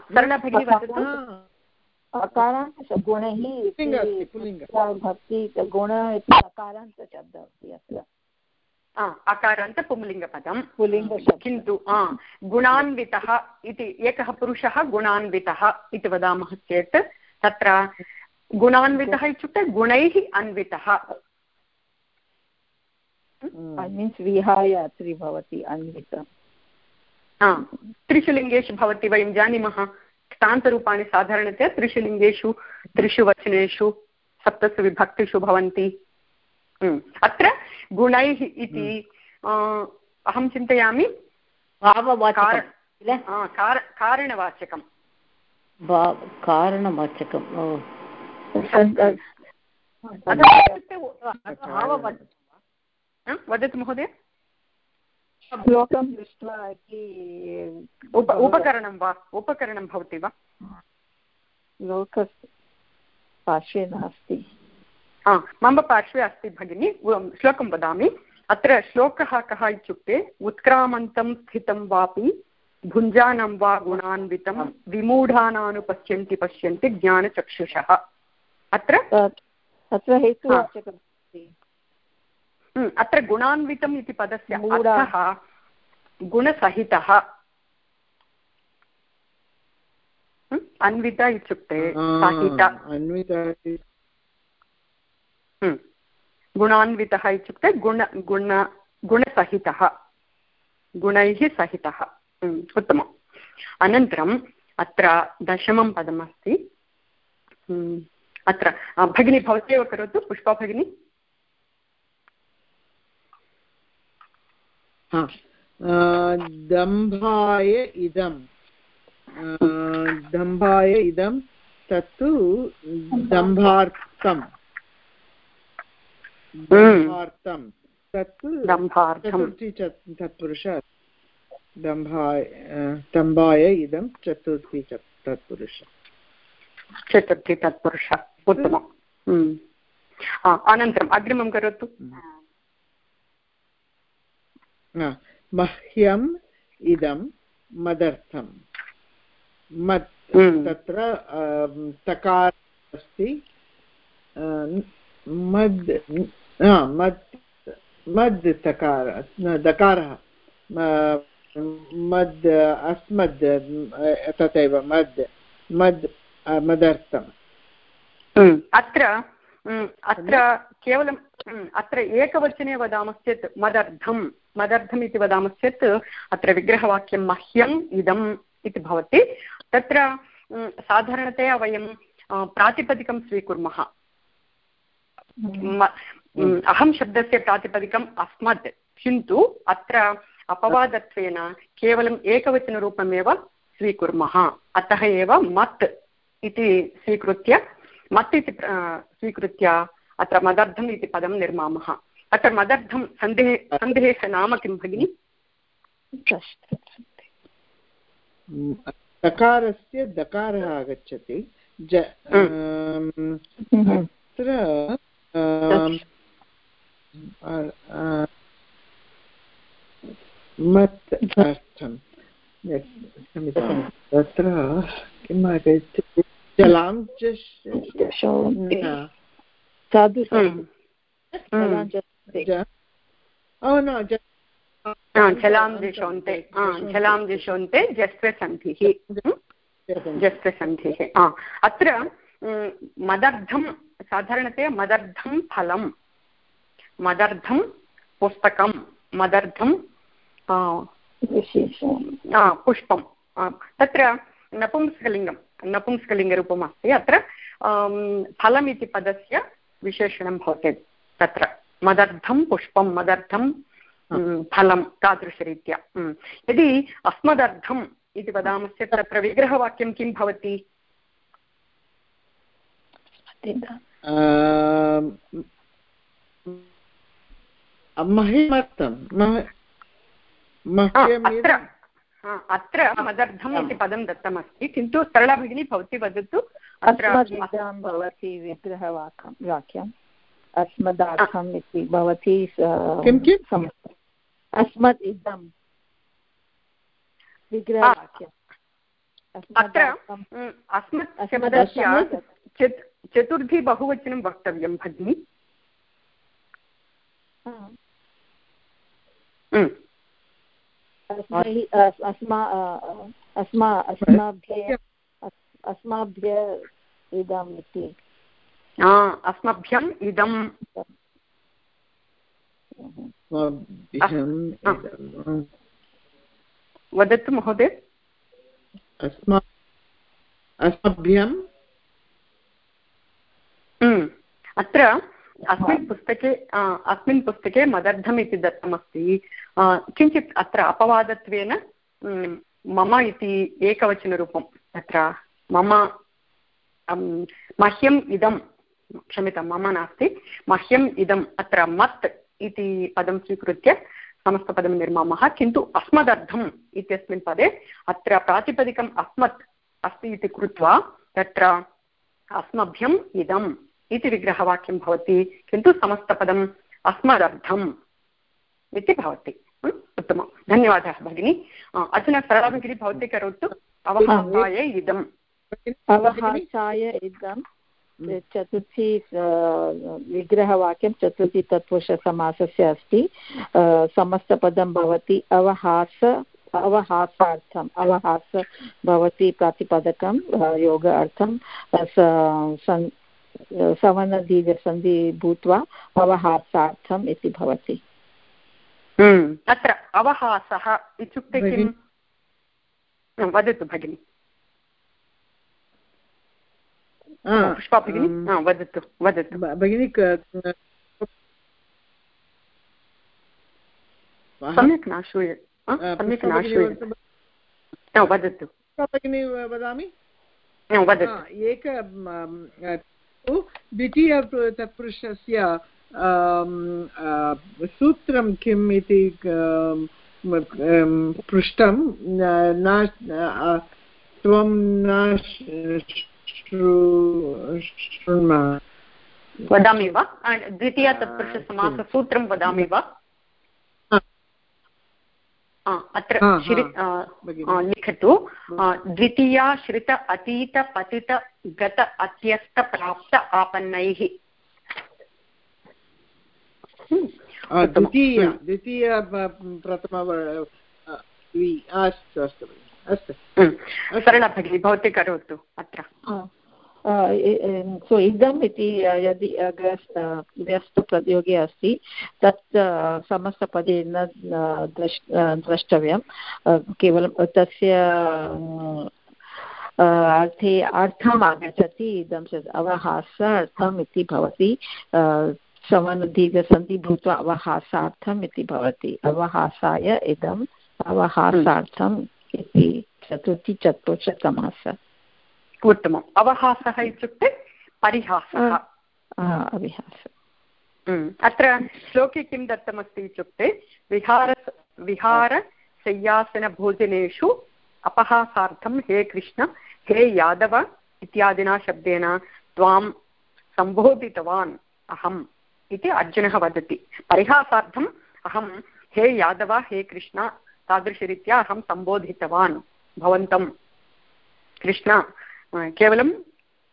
Speaker 4: अकारान्त गुणैः
Speaker 7: पुल्लिङ्ग अस्ति पुल्लिङ्ग
Speaker 4: भक्ति गुण इति अकारान्तशब्दः अस्ति अत्र
Speaker 1: अकारान्त पुंलिङ्गपदं
Speaker 4: पुल्लिङ्गशब्दः
Speaker 1: किन्तु गुणान्वितः इति एकः पुरुषः गुणान्वितः इति वदामः चेत् तत्र गुणान्वितः इत्युक्ते गुणैः अन्वितः
Speaker 4: मीन्स् विहाय अत्र भवति अन्वितम्
Speaker 1: हा, त्रिषु लिङ्गेषु भवति वयं जानीमः क्तान्तरूपाणि साधारणतया त्रिषु लिङ्गेषु त्रिषु वचनेषु सप्तसु विभक्तिषु भवन्ति अत्र गुणैः इति अहं चिन्तयामि कारणवाचकं
Speaker 2: कारणवाचकं ओ
Speaker 1: अतः इत्युक्ते
Speaker 2: भाववाचकं
Speaker 1: हा, वदतु महोदय.
Speaker 4: श्लोकं दृष्ट्वा इति
Speaker 1: उप उपकरणं वा? उपकरणं भवति वा?
Speaker 4: लोकस्य पार्श्वे नास्ति।
Speaker 1: हा मम पार्श्वे अस्ति भगिनि श्लोकं वदामि। अत्र श्लोकः कः इत्युक्ते उत्क्रामन्तं स्थितं वापि भुञ्जानं वा गुणान्वितं विमूढानानुपश्यन्ति पश्यन्ति ज्ञानचक्षुषः। अत्र?
Speaker 4: अस्ति
Speaker 1: हम्म, अत्र गुणान्वितम् इति पदस्य अर्थः गुणसहितः। हम्म, अन्वित इत्युक्ते सहित। हम्म, गुणान्वितः इत्युक्ते गुण गुण गुणसहितः। गुणैः सहितः। उत्तमम्। अनन्तरम् अत्र दशमं पदमस्ति। अत्र भगिनी भवती एव करोतु पुष्पा भगिनी।
Speaker 7: दम्भाय इदं. दम्भाय इदं तत्तु दम्भार्थं दम्भार्थं तत्तु चतुर्थी तत्पुरुष दम्भाय दम्भाय इदं चतुर्थी तत्पुरुष।
Speaker 1: चतुर्थी तत्पुरुष उत्तमम्. अनन्तरम् अग्रिमं करोतु.
Speaker 7: मह्यम् इदं मदर्थं मत् तत्र तकार अस्ति मद् मद् मद् तकार दकारः मद् अस्मद् तथैव मद् मद् मदर्थम्।
Speaker 1: अत्र अत्र केवलं अत्र एकवचने वदामश्चेत् मदर्थं मदर्थम् इति वदामश्चेत् अत्र विग्रहवाक्यं मह्यम् इदम् इति भवति। तत्र साधारणतया वयं प्रातिपदिकं स्वीकुर्मः। अहं शब्दस्य प्रातिपदिकम् अस्मत् किन्तु अत्र अपवादत्वेन केवलम् एकवचनरूपमेव स्वीकुर्मः। अतः एव मत् इति स्वीकृत्य मत् इति स्वीकृत्य अत्र मदर्थम् इति पदं निर्मामः। अत्र मदर्थं सन्देह सन्देहस्य नाम किं भगिनि?
Speaker 7: दकारस्य दकारः आगच्छति। अत्र मत् अर्थं। तत्र किम् आगच्छति? जलां
Speaker 1: झलां दिशोन्ते झलां दिशोन्ते जस्वसन्धिः जस्वसन्धिः अत्र मदर्थं साधारणतया मदर्थं फलं मदर्थं पुस्तकं मदर्थं पुष्पं तत्र नपुंसकलिङ्गं नपुंसकलिङ्गरूपम् अस्ति अत्र फलम् इति पदस्य विशेषणं भवति तत्र। मदर्थं पुष्पं मदर्थं फलं तादृशरीत्या। यदि अस्मदर्थम् इति वदामश्चेत् तत्र विग्रहवाक्यं किं भवति? अत्र अत्र मदर्थम् इति पदं दत्तमस्ति किन्तु सरला भगिनी भवती वदतु
Speaker 4: अत्र भवति विग्रहवाक्यं वाक्यम्। अस्मदार्थम् इति भवति
Speaker 7: किं किम्
Speaker 4: अस्मत् इदं विग्रहवाक्यम्।
Speaker 1: अत्र अस्मत् शब्दस्य चतुर्थी बहुवचनं वक्तव्यं भगिनि।
Speaker 4: अस्माभ्य अस्माभ्य इदम् इति।
Speaker 1: अस्मभ्यम् इदं वदतु महोदय।
Speaker 7: अस्मभ्यं
Speaker 1: अत्र अस्मिन् पुस्तके अस्मिन् पुस्तके मदर्थम् इति दत्तमस्ति किञ्चित् अत्र अपवादत्वेन मम इति एकवचनरूपं तत्र, मम मह्यम् इदं, क्षम्यतां, मम नास्ति, मह्यम् इदम् अत्र मत् इति पदं स्वीकृत्य समस्तपदं निर्मामः, किन्तु अस्मदर्थम् इत्यस्मिन् पदे अत्र प्रातिपदिकम् अस्मत् अस्ति इति कृत्वा तत्र अस्मभ्यम् इदम् इति विग्रहवाक्यं भवति किन्तु समस्तपदम् अस्मदर्थम् इति भवति। उत्तमं धन्यवादः भगिनि। अधुना सरला भगिनी भवती करोतु अवहासाय इदम्।
Speaker 4: अवहासाय इदं चतुर्थी विग्रहवाक्यं चतुर्थी तत्पुरुषसमासस्य अस्ति। समस्तपदं भवति अवहास अवहासार्थम्। अवहास भवति प्रातिपदकं योग अर्थं। सवनदीर्घसन्धि भूत्वा अवहासार्थम् इति भवति।
Speaker 1: अत्र अवहासः इत्युक्ते किम्? वदतु भगिनि। पुष्पा भगिनि? वदतु वदतु।
Speaker 7: भगिनि
Speaker 1: सम्यक् न श्रूयते। सम्यक् न श्रूयते। वदतु।
Speaker 7: भगिनि वदामि?
Speaker 1: वदतु।
Speaker 7: एक द्वितीय तत्पुरुषस्य सूत्रं किम् इति पृष्टं न त्वं न शृण्मः।
Speaker 1: वदामि वा? द्वितीय तत्पुरुषसमाससूत्रं वदामि वा? अत्र लिखतु। द्वितीया श्रित अतीत पतित गत अत्यस्त प्राप्त आपन्नैः।
Speaker 7: द्वितीय द्वितीय प्रथम अस्तु अस्तु अस्तु।
Speaker 1: सरला भगिनी भवती करोतु अत्र।
Speaker 4: सो इदम् इति यदि व्यस्तप्रयोगे अस्ति तत् समस्तपदे न द्रष् द्रष्टव्यं केवलं तस्य अर्थे अर्थम् आगच्छति इदं अवहास अर्थम् इति भवति समानदीर्घसन्धि भूत्वा अवहासार्थम् इति भवति अवहासाय इदम् अवहासार्थम् इति चतुर्थी चतुर्थसमासः
Speaker 1: उत्तमम्। अवहासः इत्युक्ते परिहासः।
Speaker 4: अविहासः।
Speaker 1: अत्र श्लोके किं दत्तमस्ति इत्युक्ते विहार विहारशय्यासनभोजनेषु अपहासार्थं हे कृष्ण हे यादव इत्यादिना शब्देन त्वां सम्बोधितवान् अहम् इति अर्जुनः वदति। परिहासार्थम् अहं हे यादव हे कृष्ण तादृशरीत्या अहं सम्बोधितवान्। भवन्तं। कृष्ण केवलं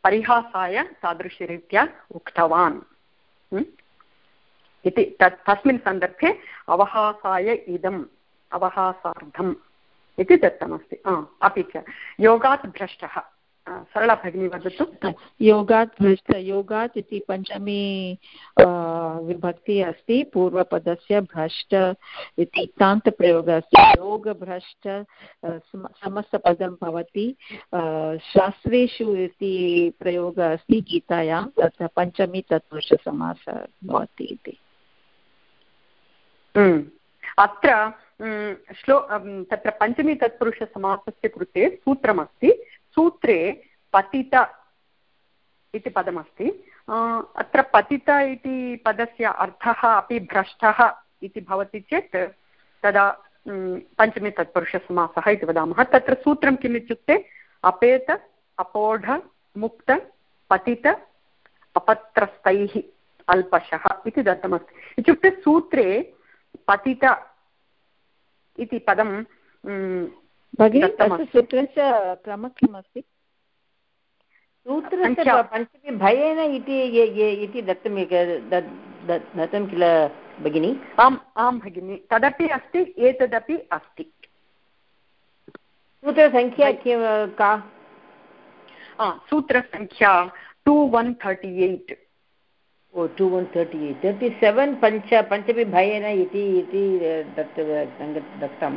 Speaker 1: परिहासाय तादृशरीत्या उक्तवान् इति तत् तस्मिन् सन्दर्भे अवहासाय इदम् अवहासार्थम् इति दत्तमस्ति अपि च योगात् भ्रष्टः सरला भगिनी वदतु
Speaker 4: योगात् भ्रष्ट योगात् इति पञ्चमी विभक्तिः अस्ति पूर्वपदस्य भ्रष्ट इति तान्तप्रयोगः अस्ति योगभ्रष्ट समस्तपदं भवति शास्त्रेषु इति प्रयोगः अस्ति गीतायां तत्र पञ्चमी तत्पुरुषसमासः भवति इति
Speaker 1: अत्र श्लो तत्र पञ्चमी तत्पुरुषसमासस्य कृते सूत्रमस्ति सूत्रे पतित इति पदमस्ति। अत्र पतित इति पदस्य अर्थः अपि भ्रष्टः इति भवति चेत् तदा पञ्चमी तत्पुरुषसमासः इति वदामः। तत्र सूत्रं किम् इत्युक्ते? अपेत, अपोढ, मुक्त, पतित अपत्रस्तैः अल्पशः इति दत्तमस्ति। इत्युक्ते सूत्रे पतित इति पदं
Speaker 4: भगिनि सूत्रस्य क्रमः किमस्ति?
Speaker 2: सूत्रस्य पञ्चमी भयेन इति इति दत्तं दत्तं किल भगिनि?
Speaker 1: आम् आं भगिनि। तदपि अस्ति एतदपि अस्ति।
Speaker 2: सूत्रसङ्ख्या का?
Speaker 1: सूत्रसङ्ख्या टु वन् थर्टि एय्ट्।
Speaker 2: ओ two one thirty eight. Thirty seven पञ्च पञ्चमी भयेन इति दत्तं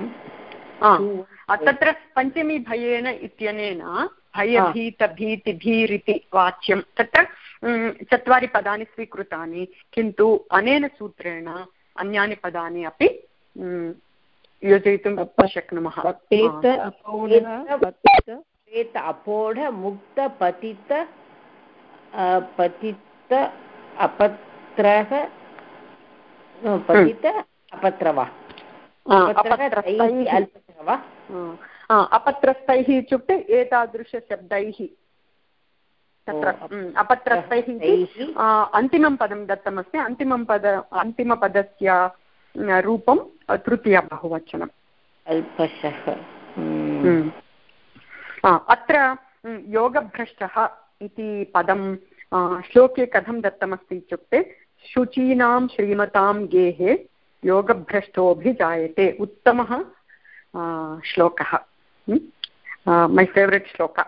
Speaker 1: तत्र पञ्चमी भयेन इत्यनेन भयभीतभीतिभीरिति वाच्यं तत्र चत्वारि पदानि स्वीकृतानि किन्तु अनेन सूत्रेण अन्यानि पदानि अपि योजयितुं शक्नुमः।
Speaker 2: अपोढ मुक्त पतित पतित अपत्रः पतित अपत्र वा?
Speaker 1: अपत्रस्थैः इत्युक्ते एतादृशशब्दैः। तत्र अपत्रस्थैः अन्तिमं पदं दत्तमस्ति। अन्तिमं पद अन्तिमपदस्य रूपं तृतीयबहुवचनम्
Speaker 2: अल्पशः।
Speaker 1: अत्र योगभ्रष्टः इति पदं श्लोके कथं दत्तमस्ति इत्युक्ते शुचीनां श्रीमतां गेहे योगभ्रष्टोऽभिजायते। उत्तमः श्लोकः मै फेवरेट् श्लोक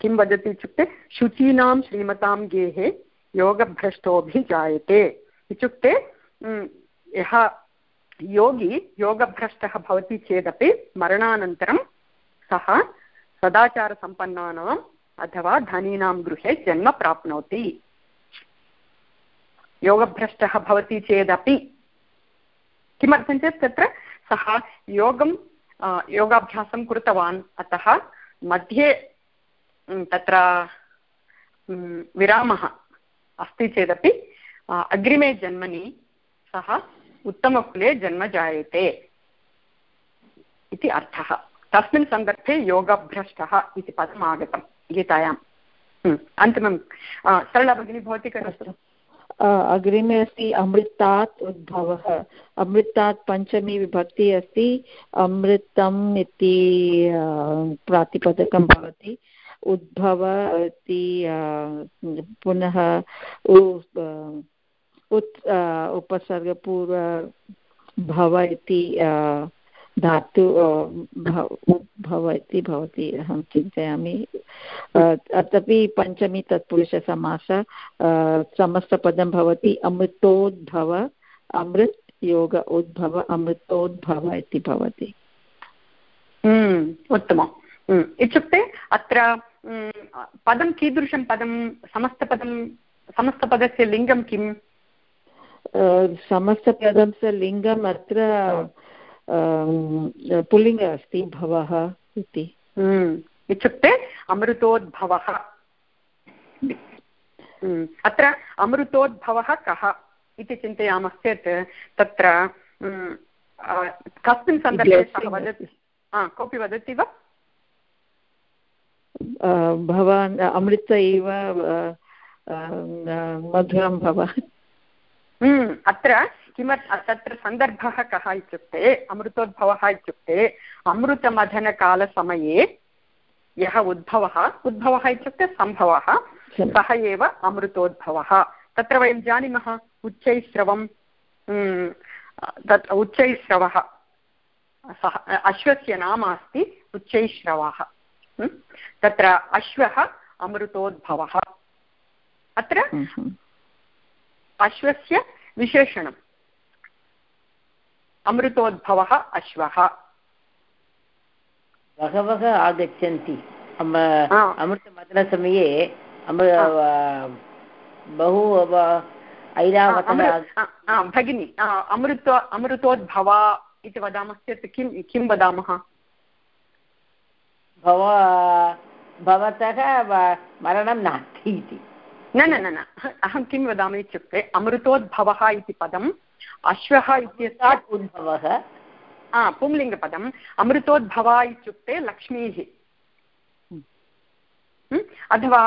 Speaker 1: किं वदति इत्युक्ते शुचीनां श्रीमतां गेहे योगभ्रष्टोऽभिजायते इत्युक्ते यः योगी योगभ्रष्टः भवति चेदपि मरणानन्तरं सः सदाचारसम्पन्नानाम् अथवा धनीनां गृहे जन्म प्राप्नोति योगभ्रष्टः भवति चेदपि किमर्थं चेत् तत्र सः योगं योगाभ्यासं कृतवान्। अतः मध्ये तत्र विरामः अस्ति चेदपि अग्रिमे जन्मनि सः उत्तमकुले जन्म जायते इति अर्थः। तस्मिन् सन्दर्भे योगभ्रष्टः इति पदम् आगतं गीतायाम् अन्तिमं सरला भगिनी भवती करोतु
Speaker 4: अग्रिमे अस्ति अमृतात् उद्भवः। अमृतात् पञ्चमी विभक्ति अस्ति। अमृतम् इति प्रातिपदकं भवति। उद्भव इति पुनः उत् उपसर्गपूर्व भव इति धातु भव इति भवति अहं चिन्तयामि। तदपि पञ्चमी तत्पुरुषसमास समस्तपदं भवति अमृतोद्भव अमृत् योग उद्भव अमृतोद्भव इति भवति।
Speaker 1: उत्तमम्। इत्युक्ते अत्र पदं कीदृशं पदं समस्तपदं समस्तपदस्य लिङ्गं किम्?
Speaker 4: समस्तपदस्य लिङ्गम् अत्र पुल्लिङ्ग अस्ति भवः इति।
Speaker 1: इत्युक्ते अमृतोद्भवः। अत्र अमृतोद्भवः कः इति चिन्तयामश्चेत् तत्र कस्मिन् सन्दर्भे सः वदति कोऽपि वदति वा?
Speaker 4: भवान् अमृत इव मधुरं भव।
Speaker 1: अत्र किमर् तत्र सन्दर्भः कः इत्युक्ते अमृतोद्भवः इत्युक्ते अमृतमथनकालसमये यः उद्भवः उद्भवः इत्युक्ते सम्भवः सः एव अमृतोद्भवः। तत्र वयं जानीमः उच्चैश्रवं तत् उच्चैश्रवः सः अश्वस्य नाम अस्ति उच्चैश्रवः तत्र अश्वः अमृतोद्भवः। अत्र अश्वस्य विशेषणम्। अमृतोद्भवः अश्वः।
Speaker 2: बहवः आगच्छन्ति। अमृतमथनसमये बहु
Speaker 1: भगिनि अमृत अमृतोद्भव इति वदामश्चेत् किं किं वदामः?
Speaker 2: भव भवतः मरणं नास्ति इति।
Speaker 1: न न न अहं किं वदामि इत्युक्ते अमृतोद्भवः इति पदम् अश्वः इत्यस्य
Speaker 2: उद्भवः
Speaker 1: पुंलिङ्गपदम् अमृतोद्भव इत्युक्ते लक्ष्मीः। अथवा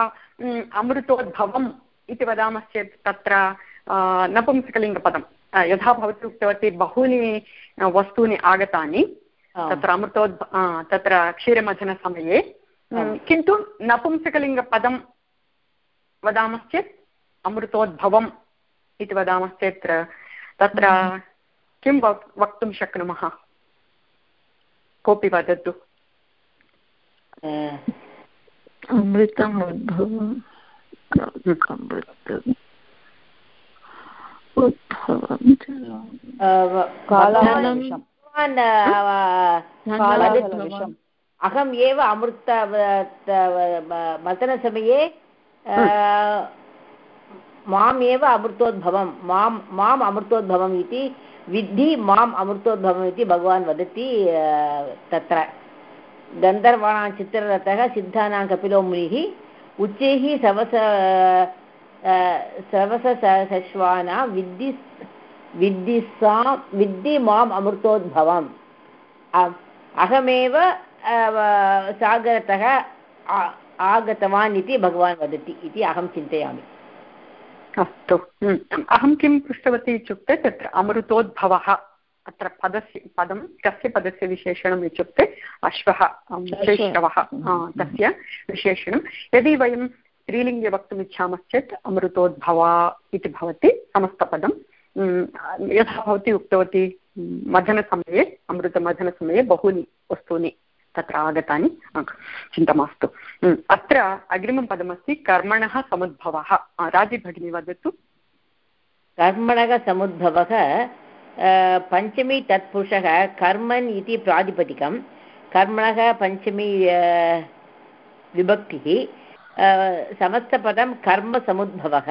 Speaker 1: अमृतोद्भवम् इति वदामश्चेत् तत्र नपुंसकलिङ्गपदं यथा भवती उक्तवती बहूनि वस्तूनि आगतानि। तत्र अमृतोद्भ तत्र क्षीरमथनसमये किन्तु नपुंसकलिङ्गपदं वदामश्चेत् अमृतोद्भवम् इति वदामश्चेत् तत्र किं वक्तुं शक्नुमः? कोऽपि वदतु।
Speaker 4: अमृतम् उद्भवम्
Speaker 2: अहम् एव अमृत मथनसमये माम् एव अमृतोद्भवं माँ माम् अमृतोद्भवम् इति, विद्धि माम् अमृतोद्भवम् इति भगवान् वदति तत्र। गन्धर्वाणां चित्ररथः सिद्धानां कपिलो मुनिः उच्चैः सवस सवसश्वाना विद्धि विद्धि सा विद्धि माम् अमृतोद्भवम्। अहमेव सागरतः आगतवान् इति भगवान् वदति इति अहं चिन्तयामि।
Speaker 1: अस्तु। अहं किं पृष्टवती इत्युक्ते तत्र अमृतोद्भवः अत्र पदस्य पदं कस्य पदस्य विशेषणम् इत्युक्ते अश्वः श्रेष्ठवः तस्य विशेषणं यदि वयं स्त्रीलिङ्गे वक्तुम् इच्छामश्चेत् अमृतोद्भवा इति भवति समस्तपदं। यथा भवती उक्तवती मथनसमये अमृतमथनसमये बहूनि वस्तूनि तत्र आगतानि चिन्ता मास्तु। अत्र अग्रिमं पदमस्ति, कर्मणः समुद्भवः। राजीभगिनी वदतु।
Speaker 2: कर्मणः समुद्भवः पञ्चमी तत्पुरुषः कर्मन् इति प्रातिपदिकं। कर्मणः पञ्चमी विभक्तिः। समस्तपदं कर्मसमुद्भवः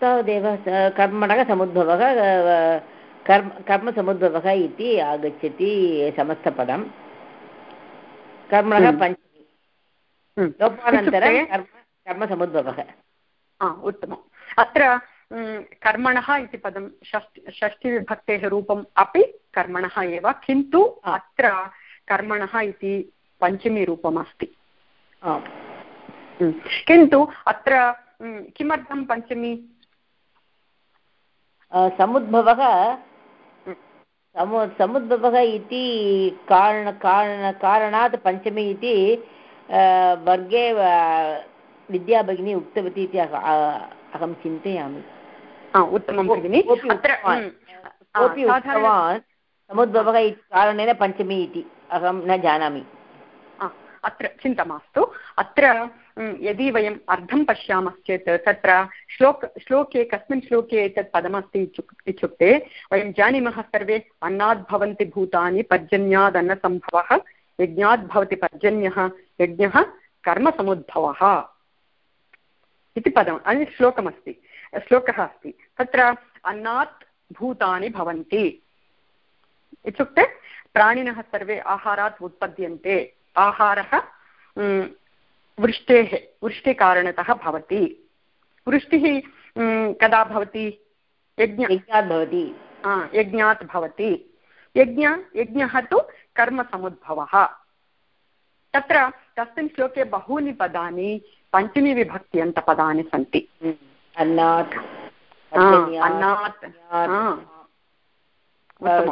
Speaker 2: तावदेव कर्मणः समुद्भवः कर्म कर्मसमुद्भवः इति आगच्छति समस्तपदं। कर्मणः पञ्चमी। लोपानन्तरं कर्म कर्मसमुद्भवः
Speaker 1: उत्तमम्। अत्र कर्मणः इति पदं षष्टि षष्टिविभक्तेः रूपम् अपि कर्मणः एव किन्तु अत्र कर्मणः इति पञ्चमीरूपम् अस्ति किन्तु अत्र किमर्थं पञ्चमी?
Speaker 2: समुद्भवः समु समुद्भवः इति कारण कारण कारणात् पञ्चमी इति वर्गे विद्याभगिनी उक्तवती इति अहं चिन्तयामि।
Speaker 1: उत्तमं भगिनि।
Speaker 2: कोऽपि उक्तवान्। समुद्भवः इति कारणेन पञ्चमी इति अहं न जानामि।
Speaker 1: अत्र चिन्ता मास्तु। अत्र यदि वयम् अर्धं पश्यामश्चेत् तत्र श्लोक, श्लोके, कस्मिन् श्लोके एतत् पदमस्ति इत्युक्ते, वयं जानीमः सर्वे, अन्नाद् भवन्ति भूतानि पर्जन्याद् अन्नसम्भवः पर्जन्यः, यज्ञः कर्मसमुद्भवः इति पदम् अन्यत् श्लोकमस्ति, श्लोकः अस्ति। तत्र अन्नात् भूतानि भवन्ति इत्युक्ते, प्राणिनः सर्वे आहारात् उत्पद्यन्ते, आहारः वृष्टेः वृष्टिकारणतः भवति। वृष्टिः कदा भवति? यज्ञ।
Speaker 2: यज्ञात् भवति।
Speaker 1: यज्ञात् भवति। यज्ञ यज्ञः तु कर्मसमुद्भवः। तत्र तस्मिन् श्लोके बहूनि पदानि पञ्चमीविभक्त्यन्तपदानि सन्ति।
Speaker 2: अन्नात्
Speaker 1: अन्नात्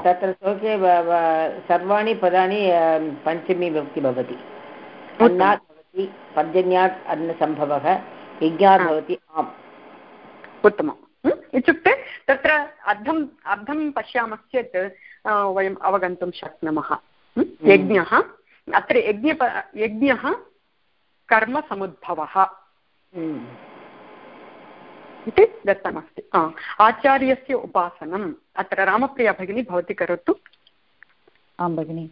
Speaker 2: तत्र श्लोके सर्वाणि पदानि पञ्चमी विभक्ति भवति। अन्नात् भवति पर्जन्यात् अन्नसम्भवः यज्ञात् भवति आम्।
Speaker 1: उत्तमम्। इत्युक्ते तत्र अर्धम् अर्धं पश्यामश्चेत् वयम् अवगन्तुं शक्नुमः। यज्ञः अत्र यज्ञ यज्ञः कर्मसमुद्भवः इति दत्तमस्ति। आचार्यस्य उपासनम्। अत्र रामप्रिया भगिनी भवती करोतु।
Speaker 3: आं भगिनि।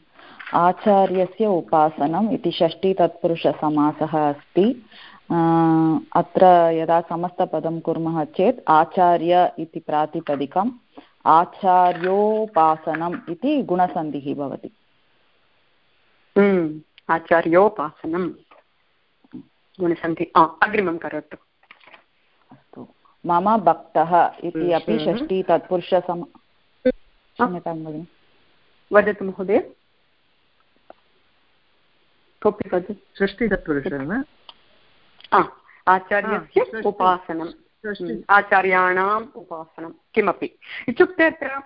Speaker 3: आचार्यस्य उपासनम् इति षष्टितत्पुरुषसमासः अस्ति. अत्र यदा समस्तपदं कुर्मः चेत् आचार्य इति प्रातिपदिकम् आचार्योपासनम् इति गुणसन्धिः भवति.
Speaker 1: आचार्योपासनं गुणसन्धि अग्रिमं करोतु.
Speaker 3: अस्तु. मम भक्तः इति अपि षष्टि तत्पुरुषसम क्षम्यतां भगिनि।
Speaker 1: वदतु महोदय। कोऽपि वदतु
Speaker 7: षष्टितत्पुरुषः
Speaker 1: आचार्यस्य उपासनम्. आचार्याणाम् उपासनं किमपि. इत्युक्ते अत्र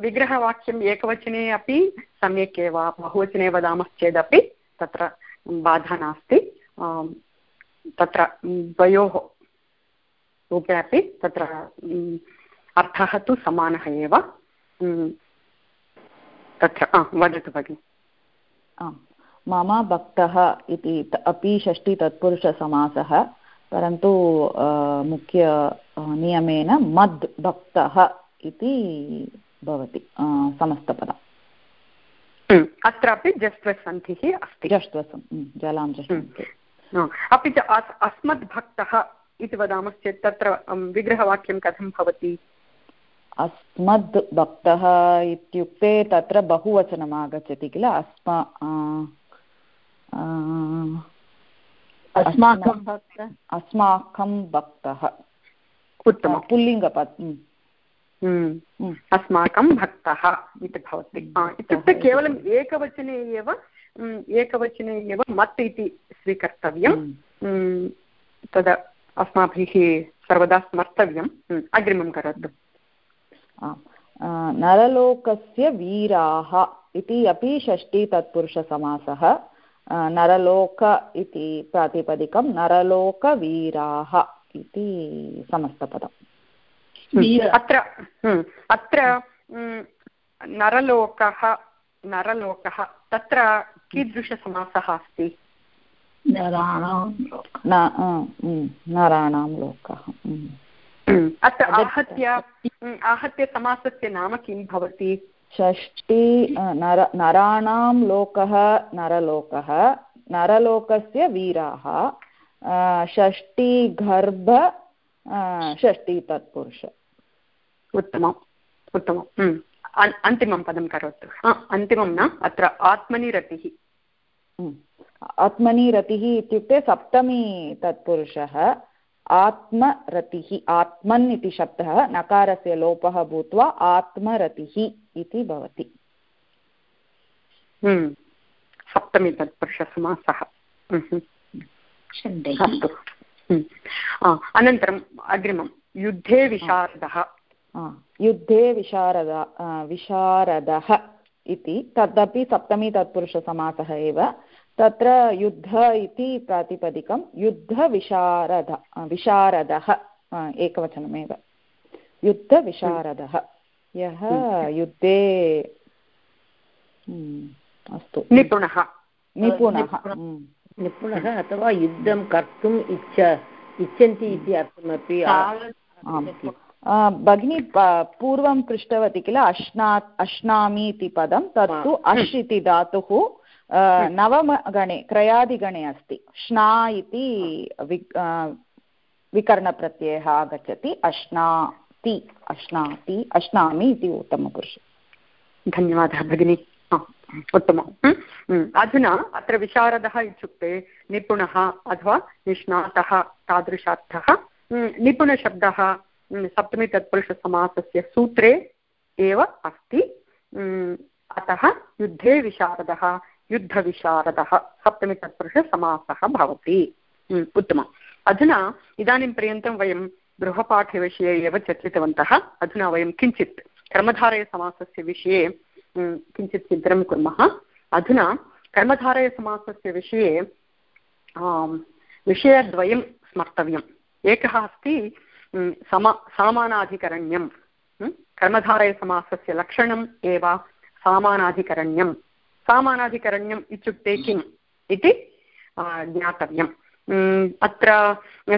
Speaker 1: विग्रहवाक्यम् एकवचने अपि सम्यक् एव बहुवचने वदामश्चेदपि तत्र बाधा नास्ति. तत्र द्वयोः रूपे अपि तत्र अर्थः तु समानः एव. तत्र वदतु भगिनि.
Speaker 3: आम् मम भक्तः इति अपि षष्टितत्पुरुषसमासः परन्तु मुख्य नियमेन मद् भक्तः इति भवति समस्तपदम्।
Speaker 1: अत्रापि जस्त्वसन्धिः अस्ति।
Speaker 3: जष्ट्वसं जलां जष्
Speaker 1: अपि च अस्मद्भक्तः इति वदामश्चेत् तत्र विग्रहवाक्यं कथं भवति?
Speaker 3: अस्मद् भक्तः इत्युक्ते तत्र बहुवचनम् आगच्छति किल? अस्मा
Speaker 2: अस्माकं भक्तः
Speaker 3: अस्माकं भक्तः।
Speaker 1: उत्तमं
Speaker 3: पुल्लिङ्गपद्
Speaker 1: अस्माकं भक्तः इति भवति। इत्युक्ते केवलम् एकवचने एव एकवचने एव मत् इति स्वीकर्तव्यं तदा अस्माभिः सर्वदा स्मर्तव्यम्। अग्रिमं करोतु।
Speaker 3: नरलोकस्य वीराः इति अपि षष्टितत्पुरुषसमासः नरलोक इति प्रातिपदिकं नरलोकवीराः इति समस्तपदम्।
Speaker 1: अत्र अत्र नरलोकः नरलोकः तत्र कीदृशसमासः अस्ति?
Speaker 3: नराणां लोकः।
Speaker 1: अत्र आहत्य आहत्य समासस्य नाम किं भवति?
Speaker 3: षष्टि नर नराणां लोकः नरलोकः नरलोकस्य वीराः षष्टिगर्भ षष्टि तत्पुरुष।
Speaker 1: उत्तमम् उत्तमम् अन्तिमं पदं करोतु। अन्तिमं न अत्र आत्मनि रतिः
Speaker 3: आत्मनि रतिः इत्युक्ते सप्तमी तत्पुरुषः। आत्मरतिः आत्मन् इति शब्दः नकारस्य लोपः भूत्वा आत्मरतिः इति भवति।
Speaker 1: सप्तमी तत्पुरुषसमासः अस्तु। अनन्तरम् अग्रिमं युद्धे विशारदः।
Speaker 3: युद्धे विशारद विशारदः इति तदपि सप्तमी तत्पुरुषसमासः एव। तत्र युद्ध इति प्रातिपदिकं युद्धविशारद विशारदः एकवचनमेव। युद्धविशारदः यः युद्धे अस्तु।
Speaker 1: निपुणः।
Speaker 3: निपुणः
Speaker 2: निपुणः अथवा युद्धं कर्तुम् इच्छ इच्छन्ति इति अर्थमपि
Speaker 3: भगिनी पूर्वं पृष्टवती किल अश्ना अश्नामि इति पदं तत्तु अश् इति धातुः। नवमगणे क्रयादिगणे अस्ति। श्ना इति वि विकरणप्रत्ययः आगच्छति। अश्नाति अश्नाति अश्नामि इति उत्तमपुरुष।
Speaker 1: धन्यवादः भगिनी। उत्तमम्। अधुना अत्र विशारदः इत्युक्ते निपुणः अथवा निष्णातः तादृशार्थः। निपुणशब्दः सप्तमी तत्पुरुषसमासस्य सूत्रे एव अस्ति। अतः युद्धे विशारदः युद्धविशारदः सप्तमी तत्पुरुषसमासः भवति। उत्तमम् अधुना इदानीं पर्यन्तं वयं गृहपाठविषये एव चर्चितवन्तः। अधुना वयं किञ्चित् कर्मधारयसमासस्य विषये किञ्चित् चिन्तनं कुर्मः। अधुना कर्मधारयसमासस्य विषये विषयद्वयं स्मर्तव्यम्। एकः अस्ति सम सामानाधिकरण्यं कर्मधारयसमासस्य लक्षणम् एव सामानाधिकरण्यं सामानाधिकरण्यम् इत्युक्ते किम् इति ज्ञातव्यम्. अत्र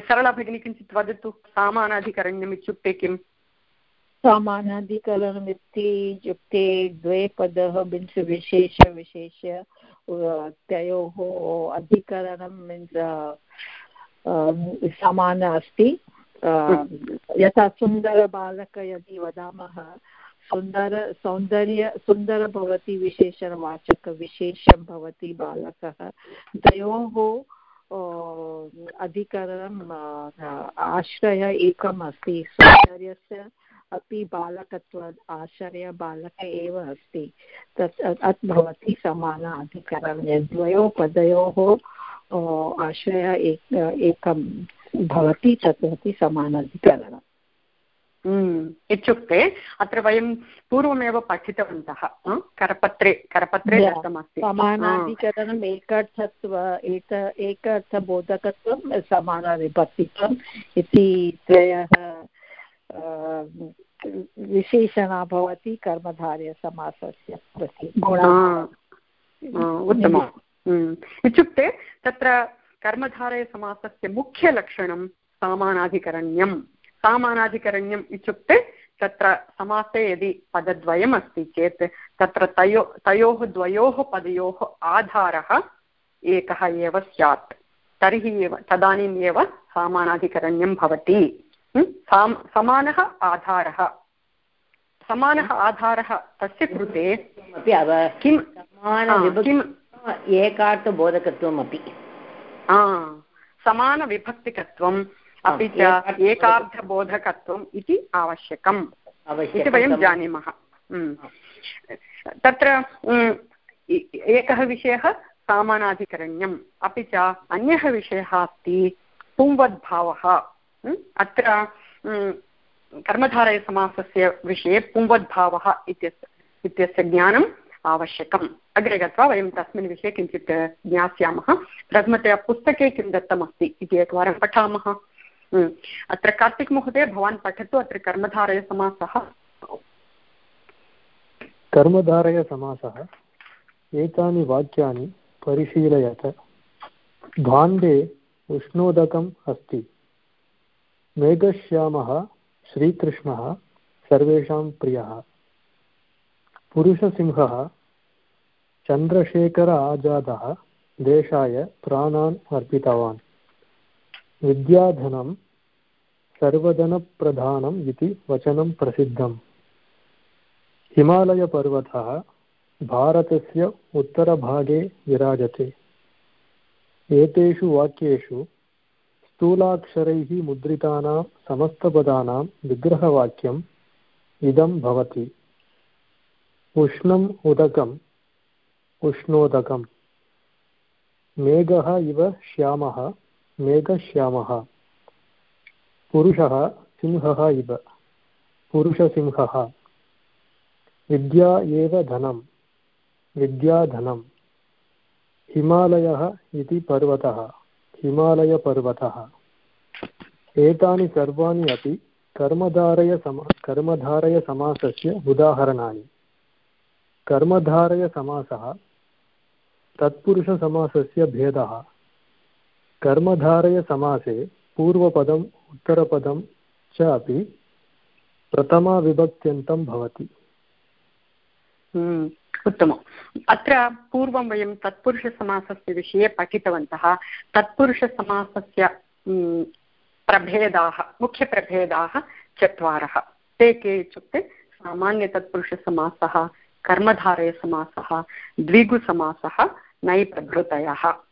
Speaker 1: सरला भगिनी किञ्चित् वदतु सामानाधिकरण्यम् इत्युक्ते किम्?
Speaker 4: सामानाधिकरणमिति इत्युक्ते द्वे पदः मीन्स् विशेष विशेष तयोः अधिकरणं मीन्स् समान अस्ति. यथा सुन्दरबालक यदि वदामः सुन्दर, सौन्दर्य, सुन्दर भवति विशेषणवाचकविशेषं भवति बालकः। तयोः अधिकरणम् आश्रय एकम् अस्ति। सौन्दर्यस्य अपि बालकत्व, आश्रय बालक एव अस्ति। तत् अत् भवति समान अधिकरणं। द्वयोः पदयोः आश्रय एक, एकं भवति, तत् भवति समानाधिकरणम्
Speaker 1: इत्युक्ते अत्र वयं पूर्वमेव पठितवन्तः करपत्रे करपत्रे दत्तमस्ति।
Speaker 4: समानाधिकरणम् एकर्थत्व एक एकर्थबोधकत्वं समानविभक्तित्वम् इति त्रयः विशेषणा भवति कर्मधार्यसमासस्य प्रति।
Speaker 1: उत्तमम्। इत्युक्ते तत्र कर्मधारयसमासस्य मुख्यलक्षणं सामानाधिकरण्यं सामानाधिकरण्यम् इत्युक्ते तत्र समासे यदि पदद्वयम् अस्ति चेत् तत्र तयो तयोः द्वयोः पदयोः आधारः एकः एव स्यात्। तर्हि एव तदानीम् एव सामानाधिकरण्यं भवति। साम् समानः आधारः। समानः आधारः तस्य कृते किं
Speaker 2: किम्? एकार्थबोधकत्वमपि।
Speaker 1: समानविभक्तिकत्वम् अपि च एकार्थबोधकत्वम् इति आवश्यकम् इति वयं जानीमः। तत्र एकः विषयः सामानाधिकरण्यम् अपि च अन्यः विषयः अस्ति पुंवद्भावः। अत्र कर्मधारयसमासस्य विषये पुंवद्भावः इत्यस्य इत्यस्य ज्ञानम् आवश्यकम्। अग्रे गत्वा वयं तस्मिन् विषये किञ्चित् ज्ञास्यामः। प्रथमतया पुस्तके किं दत्तमस्ति इति एकवारं पठामः। अत्र कार्तिक् महोदय भवान् पठतु अत्र कर्मधारयसमासः
Speaker 5: कर्मधारयसमासः एतानि वाक्यानि परिशीलयत भाण्डे उष्णोदकम् अस्ति मेघश्यामः श्रीकृष्णः सर्वेषां प्रियः पुरुषसिंहः चन्द्रशेखर आजादः देशाय प्राणान् अर्पितवान् विद्याधनं सर्वधनप्रधानम् इति वचनं प्रसिद्धम्। हिमालयपर्वतः भारतस्य उत्तरभागे विराजते। एतेषु वाक्येषु स्थूलाक्षरैः मुद्रितानां समस्तपदानां विग्रहवाक्यम् इदं भवति। उष्णम् उदकम्, उष्णोदकम्। मेघः इव श्यामः। मेघश्यामः। पुरुषः सिंहः इव। पुरुषसिंहः। विद्या एव धनं। विद्याधनं हिमालयः इति पर्वतः। हिमालयपर्वतः। एतानि सर्वाणि अपि कर्मधारयसमा कर्मधारयसमासस्य उदाहरणानि। कर्मधारयसमासः तत्पुरुषसमासस्य भेदः। कर्मधारयसमासे पूर्वपदम् उत्तरपदं च अपि प्रथमाविभक्त्यन्तं भवति।
Speaker 1: हम्म, उत्तमम्। अत्र पूर्वं वयं तत्पुरुषसमासस्य विषये पठितवन्तः। तत्पुरुषसमासस्य हम्म, प्रभेदाः मुख्यप्रभेदाः चत्वारः। ते के इत्युक्ते सामान्यतत्पुरुषसमासः कर्मधारयसमासः द्विगुसमासः नैप्रभृतयः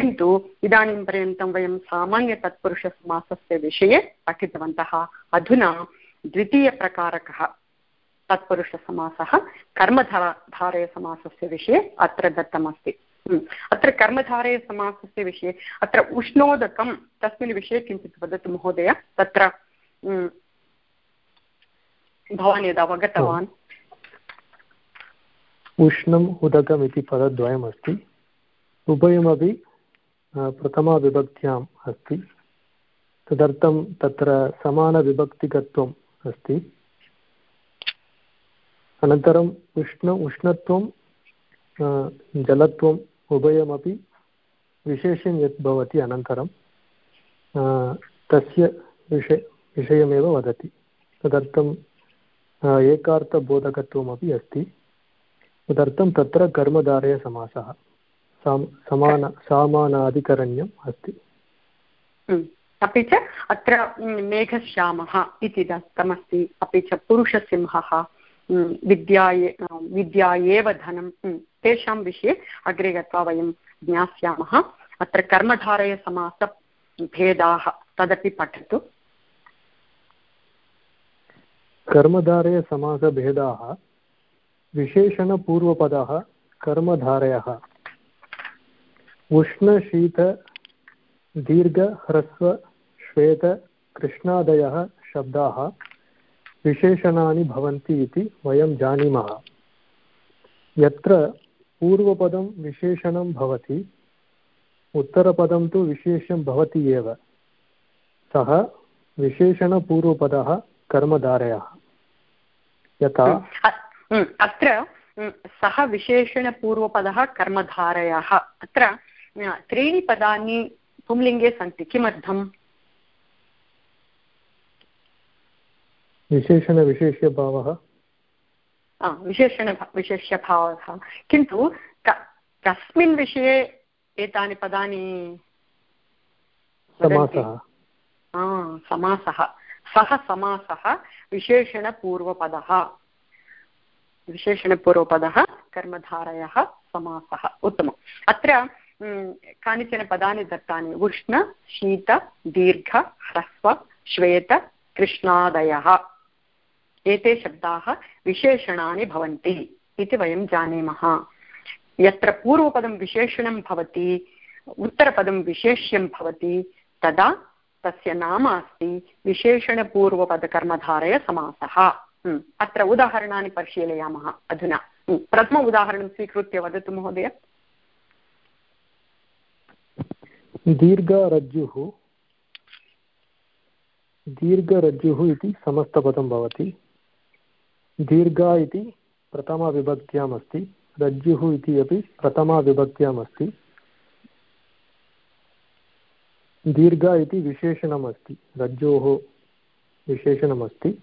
Speaker 1: किन्तु इदानीं पर्यन्तं वयं सामान्यतत्पुरुषसमासस्य विषये पठितवन्तः। अधुना द्वितीयप्रकारकः तत्पुरुषसमासः कर्मधार धारयसमासस्य विषये अत्र दत्तमस्ति। अत्र कर्मधारयसमासस्य विषये अत्र उष्णोदकं तस्मिन् विषये किञ्चित् वदतु महोदय। तत्र भवान् यद् अवगतवान्।
Speaker 5: उष्णम्, उदकम् इति पदद्वयमस्ति। उभयमपि प्रथमाविभक्त्याम् अस्ति। तदर्थं तत्र समानविभक्तिकत्वम् अस्ति। अनन्तरम् उष्ण, उष्णत्वं जलत्वम् उभयमपि विशेषं यत् भवति अनन्तरं। तस्य विषय, विषयमेव वदति। तदर्थम् एकार्थबोधकत्वमपि अस्ति। तदर्थं तत्र कर्मधारयसमासः। साम् समान सामानाधिकरण्यम् अस्ति।
Speaker 1: अपि च अत्र मेघश्यामः इति दत्तमस्ति अपि च पुरुषसिंहः विद्या विद्या एव धनं तेषां विषये अग्रे गत्वा वयं ज्ञास्यामः। अत्र कर्मधारयसमासभेदाः तदपि पठतु।
Speaker 5: कर्मधारयसमासभेदाः विशेषणपूर्वपदः कर्मधारयः। उष्णशीत दीर्घह्रस्व श्वेत कृष्णादयः शब्दाः विशेषणानि भवन्ति इति वयं जानीमः। यत्र पूर्वपदं विशेषणं भवति, उत्तरपदं तु विशेषं भवति एव। सः विशेषणपूर्वपदः कर्मधारयः। यथा
Speaker 1: अत्र त्रीणि पदानि पुंलिङ्गे सन्ति। किमर्थम्?
Speaker 5: विशेषणविशेष्यभावः?
Speaker 1: विशेषण विशेष्यभावः। किन्तु कस्मिन् विषये एतानि पदानि
Speaker 5: समासः।
Speaker 1: समासः। सः समासः विशेषणपूर्वपदः। विशेषणपूर्वपदः कर्मधारयः समासः। उत्तमम्। अत्र कानिचन पदानि दत्तानि उष्ण शीत दीर्घ ह्रस्व श्वेत कृष्णादयः एते शब्दाः विशेषणानि भवन्ति इति वयं जानीमः यत्र पूर्वपदं विशेषणं भवति उत्तरपदं विशेष्यं भवति तदा तस्य नाम अस्ति विशेषणपूर्वपदकर्मधारय समासः अत्र उदाहरणानि परिशीलयामः अधुना प्रथम उदाहरणं स्वीकृत्य वदतु महोदय
Speaker 5: दीर्घरज्जुः दीर्घरज्जुः इति समस्तपदं भवति। दीर्घा इति प्रथमविभक्त्याम् अस्ति रज्जुः इति अपि प्रथमाविभक्त्याम् अस्ति दीर्घ इति विशेषणमस्ति। रज्जोः विशेषणमस्ति।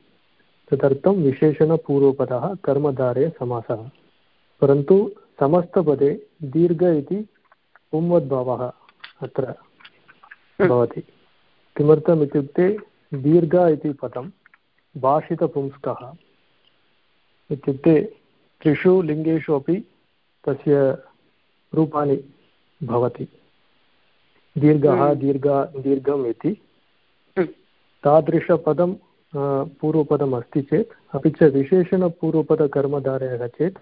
Speaker 5: तदर्थं विशेषणपूर्वपदः कर्मधारे समासः। परन्तु समस्तपदे दीर्घ इति पुंवद्भावः अत्र भवति किमर्थम् इत्युक्ते दीर्घ इति पदं भाषितपुंस्कः इत्युक्ते त्रिषु लिङ्गेषु अपि तस्य रूपाणि भवति दीर्घः
Speaker 1: हम्म।
Speaker 5: दीर्घ दीर्घम् इति
Speaker 1: हम्म।
Speaker 5: तादृशपदं पूर्वपदम् अस्ति चेत् अपि च विशेषणपूर्वपदकर्मधारयः चेत्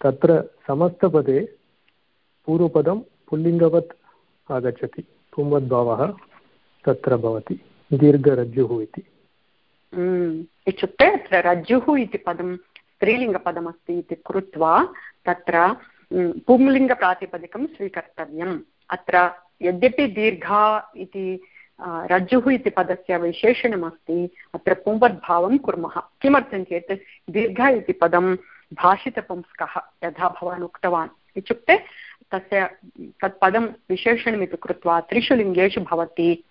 Speaker 5: तत्र समस्तपदे पूर्वपदं पुल्लिङ्गवत् आगच्छति। पुंवद्भावः तत्र भवति। दीर्घरज्जुः इति।
Speaker 1: इत्युक्ते अत्र रज्जुः इति पदं, स्त्रीलिङ्गपदमस्ति इति कृत्वा तत्र पुंलिङ्गप्रातिपदिकं स्वीकर्तव्यम्। अत्र यद्यपि दीर्घा इति रज्जुः इति पदस्य विशेषणमस्ति, अत्र पुंवद्भावं कुर्मः। किमर्थं चेत् दीर्घ इति पदं भाषितपुंस्कः यथा भवान् उक्तवान्। इत्युक्ते तस्य तत् पदं विशेषणमिति कृत्वा त्रिषु लिङ्गेषु भवति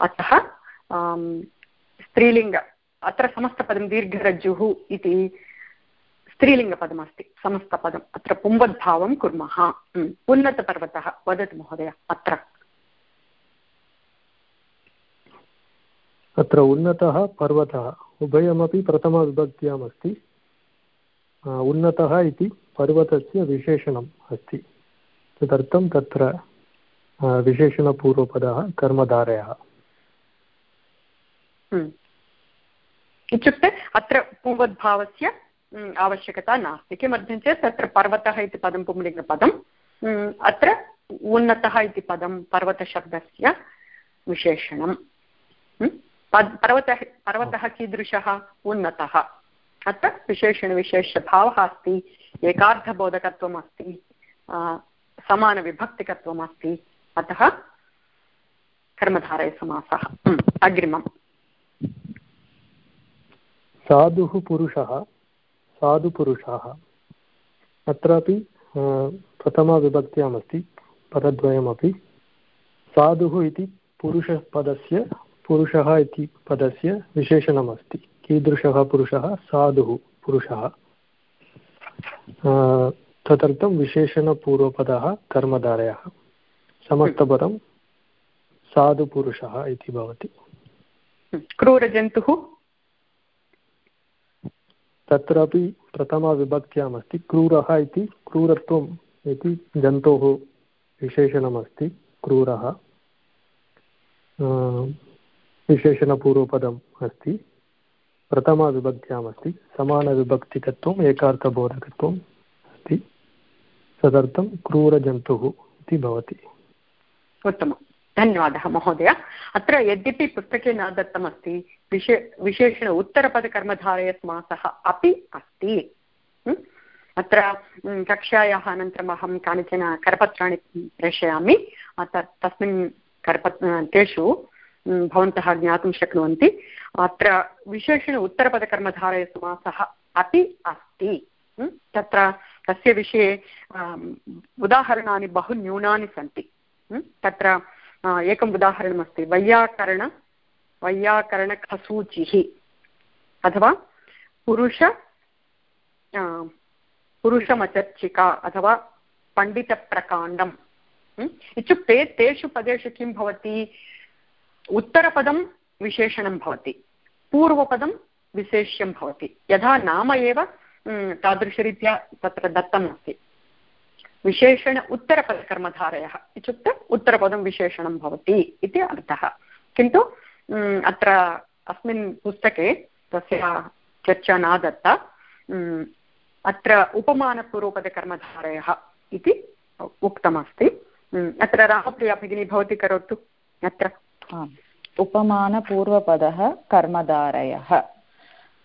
Speaker 1: अतः स्त्रीलिङ्ग, अत्र समस्तपदं दीर्घरज्जुः इति स्त्रीलिङ्गपदमस्ति, समस्तपदम्, अत्र पुंवद्भावं कुर्मः उन्नतपर्वतः, वदतु महोदय, अत्र।
Speaker 5: अत्र उन्नतः पर्वतः, उभयमपि प्रथमविभक्त्याम् अस्ति उन्नतः इति पर्वतस्य विशेषणम् अस्ति। तदर्थं तत्र विशेषणपूर्वपदः कर्मधारयः।
Speaker 1: हम्म। इत्युक्ते अत्र पुंवद्भावस्य आवश्यकता नास्ति। किमर्थं चेत् तत्र पर्वतः इति पदं पुंलिङ्गपदम् अत्र उन्नतः इति पदं, पर्वतशब्दस्य विशेषणं। पर्वतः पर्वतः कीदृशः? उन्नतः। अत्र विशेषणविशेषभावः अस्ति एकार्थबोधकत्वम् अस्ति समानविभक्तिकत्वम् अस्ति अतः कर्मधारयसमासः अग्रिमम्।
Speaker 5: साधुः पुरुषः साधुपुरुषाः अत्रापि प्रथमाविभक्त्यामस्ति पदद्वयमपि। साधुः इति पुरुषपदस्य, पुरुषः इति पदस्य विशेषणमस्ति। कीदृशः पुरुषः? साधुः पुरुषः। तदर्थं विशेषणपूर्वपदः कर्मधारयः। समस्तपदं साधुपुरुषः इति भवति।
Speaker 1: क्रूरजन्तुः?
Speaker 5: तत्रापि प्रथमाविभक्त्याम् अस्ति क्रूरः इति क्रूरत्वम् इति जन्तोः विशेषणमस्ति। क्रूरः विशेषणपूर्वपदम् अस्ति। प्रथमाविभक्त्याम् अस्ति समानविभक्तिकत्वम् एकार्थबोधकत्वम् अस्ति। तदर्थं क्रूरजन्तुः इति भवति।
Speaker 1: उत्तमम् धन्यवादः, महोदय। अत्र यद्यपि पुस्तके न दत्तमस्ति विशे, विशेषण उत्तरपदकर्मधारयसमासः अपि अस्ति। अत्र कक्षायाः अनन्तरम् अहं कानिचन करपत्राणि प्रेषयामि। तस्मिन् करपत् तेषु भवन्तः ज्ञातुं शक्नुवन्ति। अत्र विशेषण उत्तरपदकर्मधारयसमासः अपि अस्ति। तत्र तस्य विषये उदाहरणानि बहु न्यूनानि सन्ति। तत्र एकम् उदाहरणमस्ति। वैयाकरण वैयाकरणखसूचिः अथवा पुरुष पुरुषमचर्चिका, अथवा पण्डितप्रकाण्डम्। इत्युक्ते तेषु पदेषु किं भवति? उत्तरपदं विशेषणं भवति। पूर्वपदं विशेष्यं भवति। यथा नाम एव तादृशरीत्या तत्र दत्तम् अस्ति विशेषण उत्तरपदकर्मधारयः इत्युक्ते उत्तरपदं विशेषणं भवति इति अर्थः किन्तु अत्र अस्मिन् पुस्तके तस्य चर्चा न दत्ता अत्र उपमानपूर्वपदकर्मधारयः इति उक्तमस्ति अत्र रामप्रिया भगिनी भवती करोतु अत्र
Speaker 3: उपमानपूर्वपदः कर्मधारयः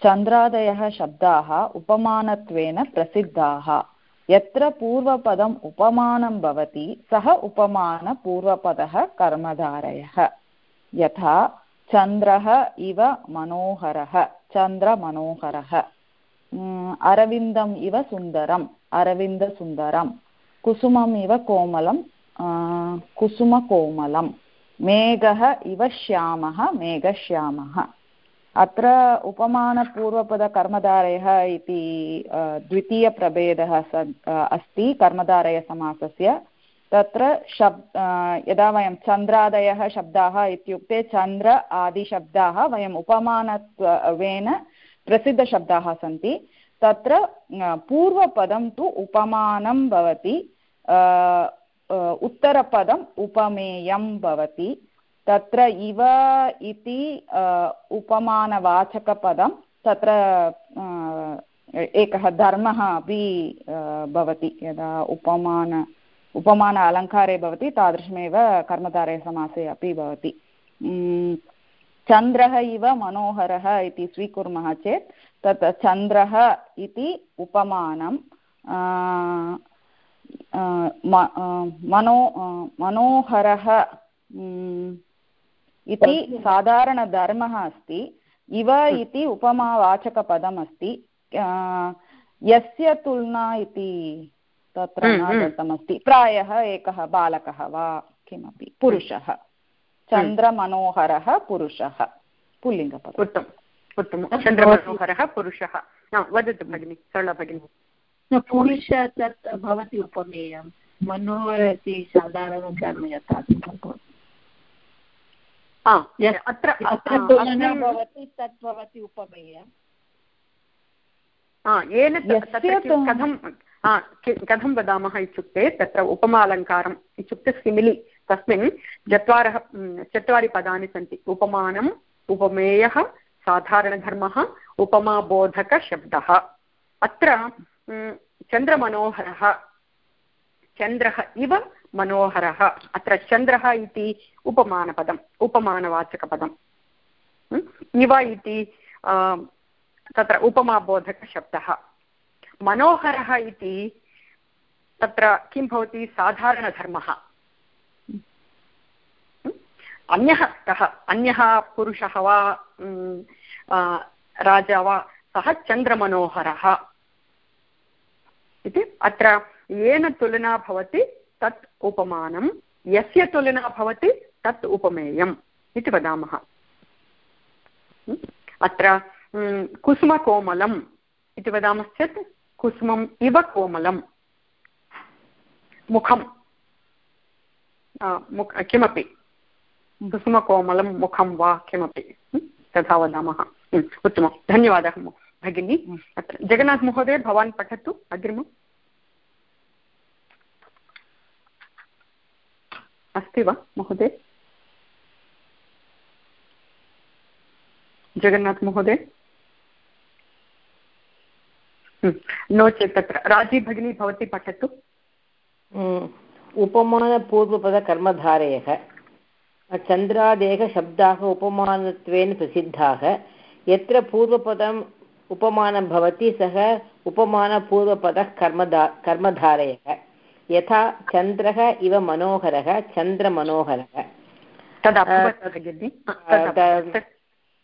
Speaker 3: चन्द्रादयः शब्दाः उपमानत्वेन प्रसिद्धाः। यत्र पूर्वपदम् उपमानं भवति, सः उपमानपूर्वपदः कर्मधारयः। यथा, चन्द्रः इव मनोहरः, चन्द्रमनोहरः। अरविन्दम् इव सुन्दरम् अरविन्दसुन्दरं कुसुमम् इव कोमलं कुसुमकोमलं मेघः इव श्यामः, मेघश्यामः। अत्र उपमानपूर्वपदकर्मधारयः इति द्वितीयप्रभेदः अस्ति, कर्मधारयसमासस्य। तत्र शब् यदा वयं चन्द्रादयः शब्दाः इत्युक्ते चन्द्र आदिशब्दाः वयम् उपमानत्वेन प्रसिद्धशब्दाः सन्ति। तत्र पूर्वपदं तु उपमानं भवति उत्तरपदम् उपमेयं भवति। तत्र इव इति उपमानवाचकपदं, तत्र एकः धर्मः अपि भवति, यदा उपमान उपमान अलङ्कारे भवति, तादृशमेव कर्मधारयसमासे अपि भवति. चन्द्रः इव मनोहरः इति स्वीकुर्मः चेत्, तत् चन्द्रः इति उपमानं मनो मनोहरः इति साधारणधर्मः अस्ति। इव इति उपमावाचकपदम् अस्ति यस्य तुलना इति तत्र न दत्तमस्ति प्रायः एकः बालकः वा किमपि पुरुषः। चन्द्रमनोहरः पुरुषः। पुल्लिङ्गपदम्।
Speaker 1: उत्तमम् उत्तमं चन्द्रमनोहरः पुरुषः। वदतु भगिनि सरला भगिनि।
Speaker 4: पुरुष तत् भवति उपमेयं मनोहर इति साधारणधर्म यथा
Speaker 1: अत्र
Speaker 4: भवति तत् भवति उपमेयम्
Speaker 1: येन कथं कथं वदामः इत्युक्ते तत्र उपमालङ्कारम् इत्युक्ते सिमिलि तस्मिन् चत्वारः चत्वारि पदानि सन्ति। उपमानम् उपमेयः साधारणधर्मः उपमाबोधकशब्दः। अत्र चन्द्रमनोहरः चन्द्रः इव मनोहरः, अत्र चन्द्रः इति उपमानपदम् उपमानवाचकपदम् इव इति तत्र उपमाबोधकशब्दः। मनोहरः इति, तत्र किं भवति? साधारणधर्मः। अन्यः कः? अन्यः पुरुषः वा राजा वा? सः चन्द्रमनोहरः। इति? अत्र येन तुलना भवति तत् उपमानं यस्य तुलना भवति तत् उपमेयम् इति वदामः। अत्र कुसुमकोमलम् इति वदामश्चेत् कुसुमम् इव कोमलं मुखं मुख किमपि। कुसुमकोमलं मुखं वा किमपि। तथा वदामः। उत्तमं धन्यवादः भगिनी। अत्र जगन्नाथमहोदय भवान् पठतु अग्रिमम्। अस्ति वा, महोदय? जगन्नाथमहोदय नो चेत् तत्र। राज़ी भगिनी भवती पठतु।
Speaker 2: उपमानपूर्वपदकर्मधारयः चन्द्रादेः शब्दाः उपमानत्वेन प्रसिद्धाः। यत्र पूर्वपदम् उपमानं भवति, सः उपमानपूर्वपदः कर्मधा कर्मधारयः। यथा चन्द्रः इव मनोहरः चन्द्रमनोहरः।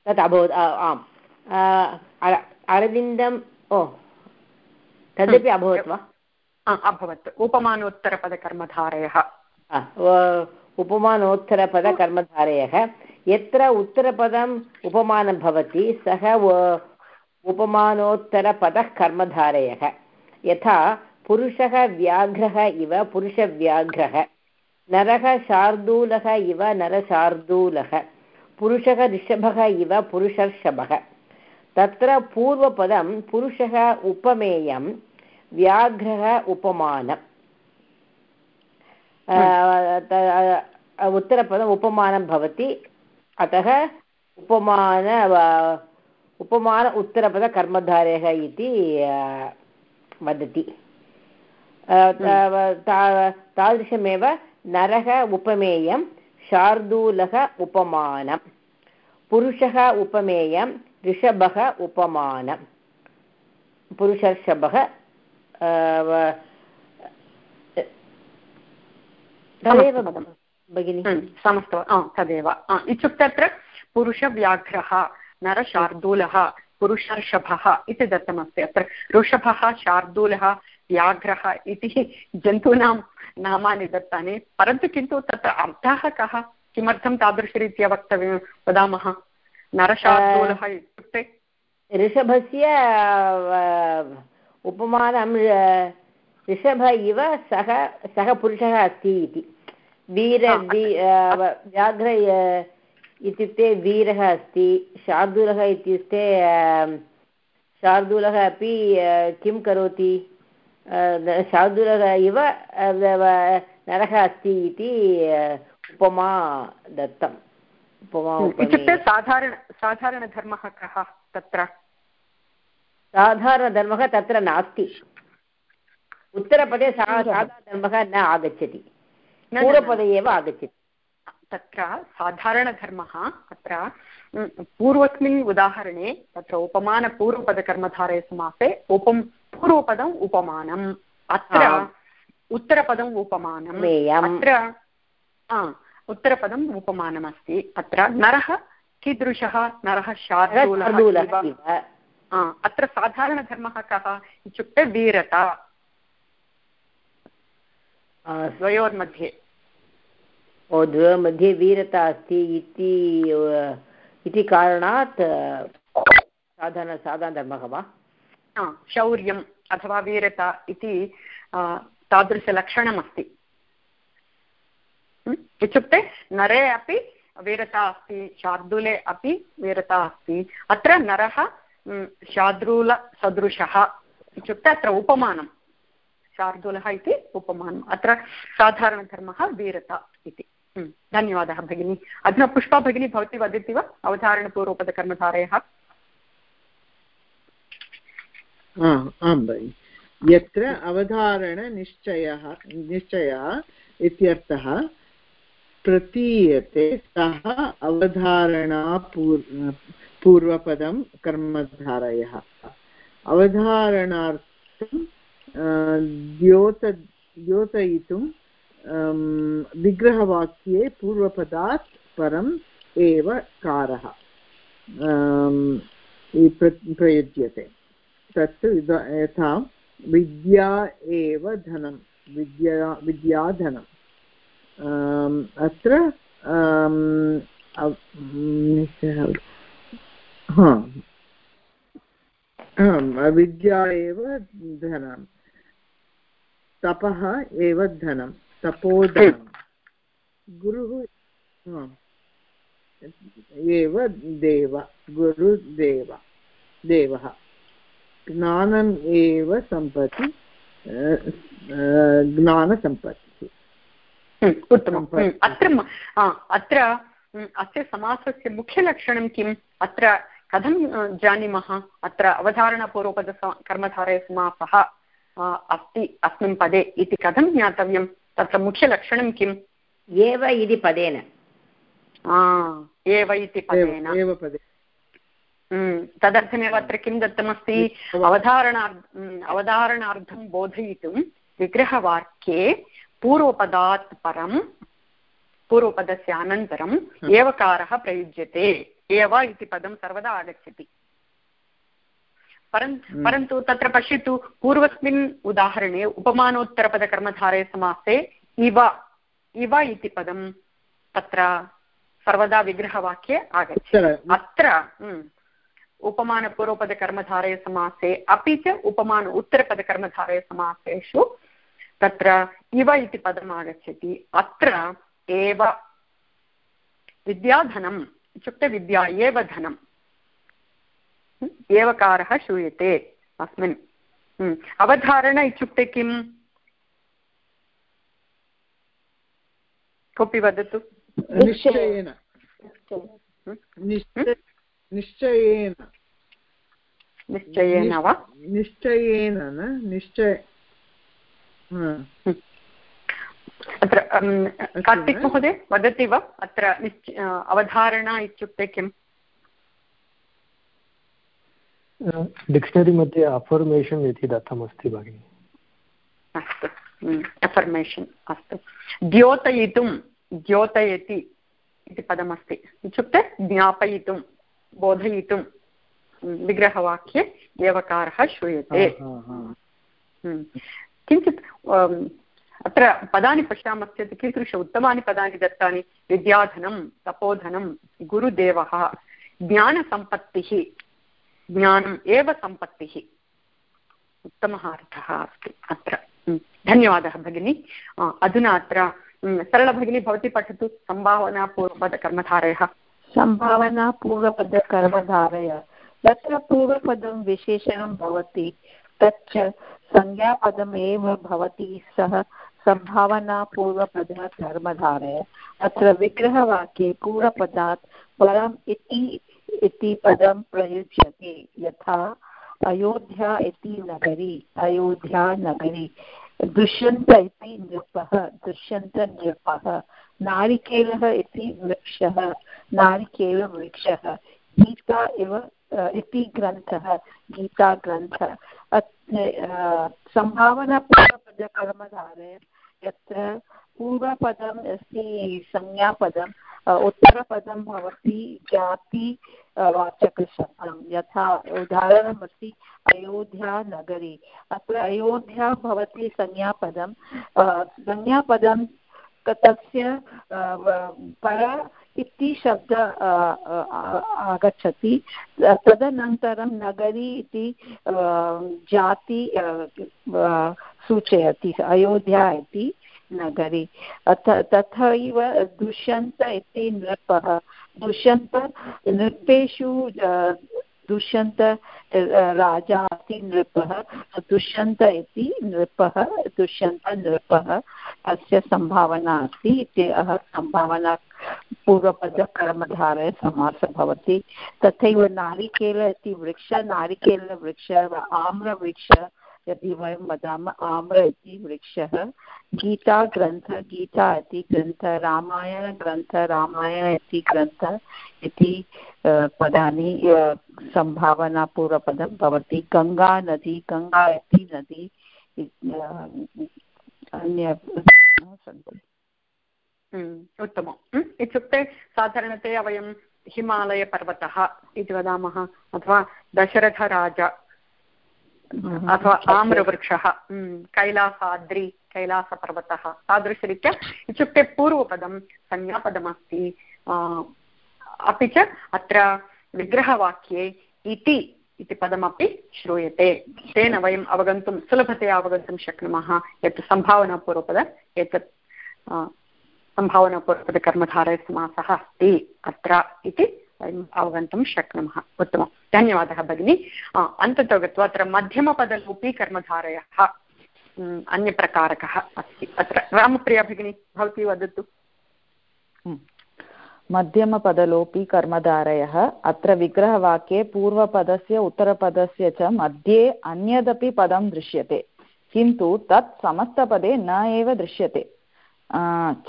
Speaker 2: तत् अभवत् आम्। अरविन्दम् ओ तदपि अभवत् वा?
Speaker 1: अभवत्। उपमानोत्तरपदकर्मधारयः।
Speaker 2: उपमानोत्तरपदकर्मधारयः। यत्र उत्तरपदम् उपमानं भवति सः उपमानोत्तरपदः कर्मधारयः। यथा पुरुषः व्याघ्रः इव पुरुषव्याघ्रः नरः शार्दूलः इव नरशार्दूलः पुरुषः ऋषभः इव पुरुषर्षभः तत्र पूर्वपदं पुरुषः उपमेयं व्याघ्रः उपमानम् उत्तरपदम् उपमानं भवति। अतः उपमान उपमान उत्तरपदकर्मधारयः इति वदति। तादृशमेव नरः उपमेयं शार्दूलः उपमानं पुरुषः उपमेयं ऋषभः उपमानं पुरुषर्षभः तदेव भगिनि
Speaker 1: समस्तु तदेव इत्युक्ते अत्र पुरुषव्याघ्रः नरशार्दूलः पुरुषर्षभः इति दत्तमस्ति अत्र ऋषभः शार्दूलः व्याघ्रः इति जन्तूनां नामानि दत्तानि। परन्तु किन्तु तत्र अर्थः कः? किमर्थं तादृशरीत्या वक्तव्यं? वदामः। नरशार्दूलः इत्युक्ते?
Speaker 2: ऋषभस्य उपमानं ऋषभ इव सः सः पुरुषः अस्ति इति। वीर व्याघ्र इत्युक्ते वीरः अस्ति। शार्दूलः इत्युक्ते शार्दूलः अपि किं करोति? शार्दूलः इव अ, व- नरः अस्ति इति अ, उपमा दत्तम् उपमा
Speaker 1: इत्युक्ते
Speaker 2: उपमेय
Speaker 1: साधारण साधारणधर्मः कः तत्र?
Speaker 2: साधारणधर्मः तत्र नास्ति. उत्तरपदे सा साधारणधर्मः न आगच्छति.
Speaker 1: न, न, न।
Speaker 2: पूर्वपदे एव आगच्छति.
Speaker 1: तत्र साधारणधर्मः अत्र म्, पूर्वस्मिन् उदाहरणे तत्र उपमानपूर्वपदकर्मधारय समासे उपं पूर्वपदम् उपमानम्। अत्र। उत्तरपदम् उपमानम्। अत्र उत्तरपदम् उपमानमस्ति। अत्र नरः कीदृशः? नरः शार्दूलः अत्र साधारणधर्मः कः इत्युक्ते वीरता।
Speaker 2: आ,
Speaker 1: द्वयोर्मध्ये।
Speaker 2: ओ द्वयोः वीरता अस्ति इति इति कारणात् साधारण साधारणधर्मः वा?
Speaker 1: शौर्यम् अथवा वीरता इति तादृशलक्षणमस्ति। इत्युक्ते नरे अपि वीरता अस्ति, शार्दूले अपि वीरता अस्ति। अत्र नरः शार्दूलसदृशः इत्युक्ते अत्र उपमानं शार्दूलः इति उपमानम्। अत्र साधारणधर्मः वीरता इति। धन्यवादः भगिनी। अधुना पुष्पा भगिनी भवती वदति वा? अवधारणपूर्वपदकर्मधारयः
Speaker 7: हा, आं भगिनि। यत्र अवधारणनिश्चयः निश्चयः इत्यर्थः प्रतीयते, सः अवधारणापूर् पूर्वपदं कर्मधारयः। अवधारणार्थं द्योत, द्योतयितुं विग्रहवाक्ये पूर्वपदात् परम् एव कारः। प्र- प्रयुज्यते। तत् इद- यथा विद्या एव धनं, विद्या विद्याधनम् अत्र विद्या एव धनं, तपः एव धनं, तपोधनं, गुरुः एव देव, गुरुदेव, देवः। ज्ञानम् एव संपत्ति ज्ञानसम्पत्तिः।
Speaker 1: हम्म, उत्तमम्। हम्म, अत्र अत्र हम्म, अस्य समासस्य मुख्यलक्षणं किम्? अत्र कथं जानीमः? अत्र अवधारणपूर्वपद अस्ति अस्मिन् पदे इति कथं ज्ञातव्यं तत्र मुख्यलक्षणं किम्?
Speaker 2: एव इति पदेन।
Speaker 1: एव इति पदेन
Speaker 7: एव एव पदे
Speaker 1: हम्म, तदर्थमेव अत्र किं दत्तमस्ति? अवधारणार् हम्म, अवधारणार्थं बोधयितुं विग्रहवाक्ये पूर्वपदात् परं पूर्वपदस्य अनन्तरम् एवकारः प्रयुज्यते। एव इति पदं सर्वदा आगच्छति। परन् परन्तु तत्र पश्यतु पूर्वस्मिन् उदाहरणे उपमानोत्तरपदकर्मधारय समासे इव इव इति पदं तत्र सर्वदा विग्रहवाक्ये आगच्छति। अत्र हम्म, उपमानपूर्वपदकर्मधारयसमासे अपि च उपमान उत्तरपदकर्मधारयसमासेषु तत्र इव इति पदम् आगच्छति अत्र एव विद्याधनम् इत्युक्ते विद्या एव धनम्। एवकारः श्रूयते अस्मिन्। अवधारण इत्युक्ते किम्? कोऽपि वदतु।
Speaker 7: निश्चयेन। निश्चय निश्चयेन।
Speaker 1: निश्चयेन वा?
Speaker 7: निश्चयेन न? निश्चय
Speaker 1: अत्र कार्तिक् महोदय वदति वा? अत्र निश्च अवधारणा इत्युक्ते किम्?
Speaker 5: डिक्षनरि मध्ये अफर्मेशन् इति दत्तमस्ति भगिनि।
Speaker 1: अस्तु। अफर्मेशन् अस्तु। द्योतयितुं द्योतयति इति पदमस्ति। इत्युक्ते ज्ञापयितुं। बोधयितुं विग्रहवाक्ये एवकारः श्रूयते। हम्म। किञ्चित् अत्र पदानि पश्यामश्चेत् कीदृश उत्तमानि पदानि दत्तानि? विद्याधनं तपोधनं गुरुदेवः ज्ञानसम्पत्तिः ज्ञानम् एव सम्पत्तिः। उत्तमः अर्थः अस्ति अत्र। धन्यवादः भगिनि। अधुना अत्र सरलभगिनी भवती पठतु सम्भावनापूर्वपदकर्मधारयः
Speaker 4: सम्भावनापूर्वपदकर्मधारय तत्र पूर्वपदं विशेषणं भवति। तच्च संज्ञापदमेव भवति सः सम्भावनापूर्वपदः कर्मधारय अत्र विग्रहवाक्ये पूर्वपदात् परम् इति इति पदं प्रयुज्यते। यथा अयोध्या इति नगरी, अयोध्या नगरी। दुष्यन्त इति नृपः दुष्यन्तनृपः नारिकेलः इति वृक्षः नारिकेलवृक्षः गीता इव इति ग्रन्थः गीताग्रन्थः सम्भावनापूर्वपदकर्मधारय यत्र पूर्वपदम् अस्ति संज्ञापदम् उत्तरपदं भवति जाति वाचकशब्दं। यथा उदाहरणमस्ति अयोध्यानगरी अत्र अयोध्या भवति संज्ञापदं संज्ञापदं तस्य पर इति शब्द आगच्छति। तदनन्तरं नगरी इति जाति सूचयति, अयोध्या इति नगरी। तथैव दुष्यन्त इति नृपः। दुष्यन्त नृपेषु दुष्यन्त राजा अस्ति नृपः, दुष्यन्त इति नृपः दुष्यन्तनृपः अस्य सम्भावना अस्ति इति अह सम्भावना पूर्वपदकर्मधारय समासः भवति। तथैव नारिकेल इति वृक्ष, नारिकेलवृक्ष आम्रवृक्ष यदि वयं वदामः आम्र इति वृक्षः, गीताग्रन्थ, गीता इति ग्रन्थ, रामायणग्रन्थ, रामायण इति ग्रन्थ इति पदानि सम्भावनापूर्वपदं भवति। गङ्गा नदी गङ्गा इति नदी अन्य सन्ति।
Speaker 1: उत्तमम्। इत्युक्ते साधारणतया वयं हिमालयपर्वतः इति वदामः, अथवा दशरथराजा अथवा आम्रवृक्षः कैलासाद्रि कैलासपर्वतः तादृशरीत्या इत्युक्ते पूर्वपदं संज्ञापदमस्ति. अपि च अत्र विग्रहवाक्ये इति इति पदमपि श्रूयते. तेन वयम् अवगन्तुं सुलभतया अवगन्तुं शक्नुमः यत् सम्भावनापूर्वपद एतत् सम्भावनापूर्वपदकर्मधारयसमासः अस्ति अत्र इति वयम् अवगन्तुं शक्नुमः। उत्तमं धन्यवादः, भगिनि। अन्ततो गत्वा अत्र मध्यमपदलोपी कर्मधारयः अन्यप्रकारकः अस्ति। अत्र रामप्रिया, भगिनी, भवती वदतु।
Speaker 3: मध्यमपदलोपी कर्मधारयः, अत्र विग्रहवाक्ये पूर्वपदस्य, उत्तरपदस्य च मध्ये अन्यदपि पदं दृश्यते। किन्तु तत् समस्तपदे न एव दृश्यते।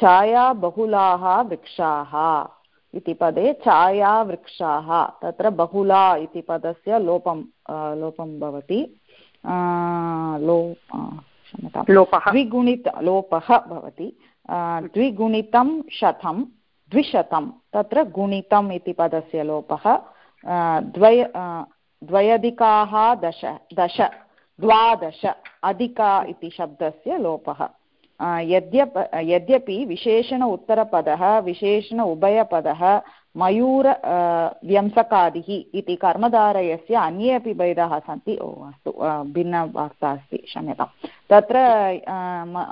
Speaker 3: छाया बहुलाः वृक्षाः। इति पदे छायावृक्षाः तत्र बहुला इति पदस्य लोपं लोपं भवति। लो क्षम्यतां। लोपः। द्विगुणित लोपः भवति। द्विगुणितं शतं द्विशतं तत्र गुणितम् इति पदस्य लोपः। द्वय द्वयधिकाः दश दश द्वादश अधिका इति शब्दस्य लोपः। यद्यप यद्यपि विशेषण उत्तरपदः विशेषण उभयपदः मयूर व्यंसकादिः इति कर्मधारयस्य अन्ये अपि भेदाः सन्ति। ओ अस्तु भिन्नवार्ता अस्ति क्षम्यतां तत्र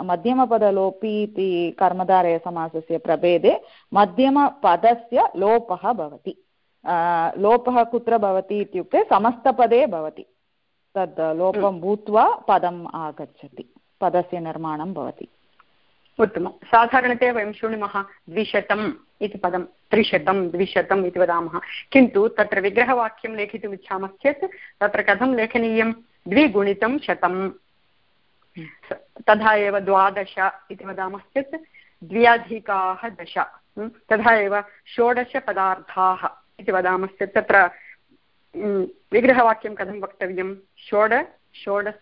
Speaker 3: मध्यमपदलोपि इति कर्मधारयसमासस्य प्रभेदे मध्यमपदस्य लोपः भवति। लोपः कुत्र भवति इत्युक्ते समस्तपदे भवति। तद् लोपं भूत्वा पदम् आगच्छति। पदस्य निर्माणं भवति।
Speaker 1: उत्तमं। साधारणतया वयं शृणुमः द्विशतम् इति पदं, त्रिशतं द्विशतम् इति वदामः। किन्तु तत्र विग्रहवाक्यं लेखितुम् तत्र कथं लेखनीयं? द्विगुणितं शतं तथा एव द्वादश इति वदामश्चेत् द्व्यधिकाः दश। तथा एव षोडशपदार्थाः इति वदामश्चेत् तत्र विग्रहवाक्यं कथं वक्तव्यं? षोड, षोडश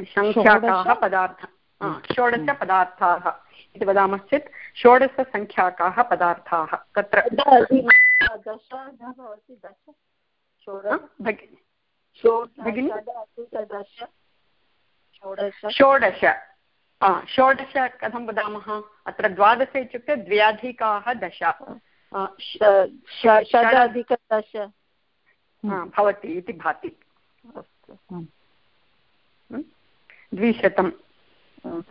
Speaker 1: सङ्ख्याकाः पदार्थाः षोडशपदार्थाः इति वदामश्चेत् षोडशसङ्ख्याकाः पदार्थाः। तत्र
Speaker 4: षोडश?
Speaker 1: षोडश कथं वदामः? अत्र द्वादश इत्युक्ते द्व्यधिकाः दश।
Speaker 4: षडधिकदश।
Speaker 1: भवति इति भाति।
Speaker 4: अस्तु
Speaker 1: म्? द्विशतम्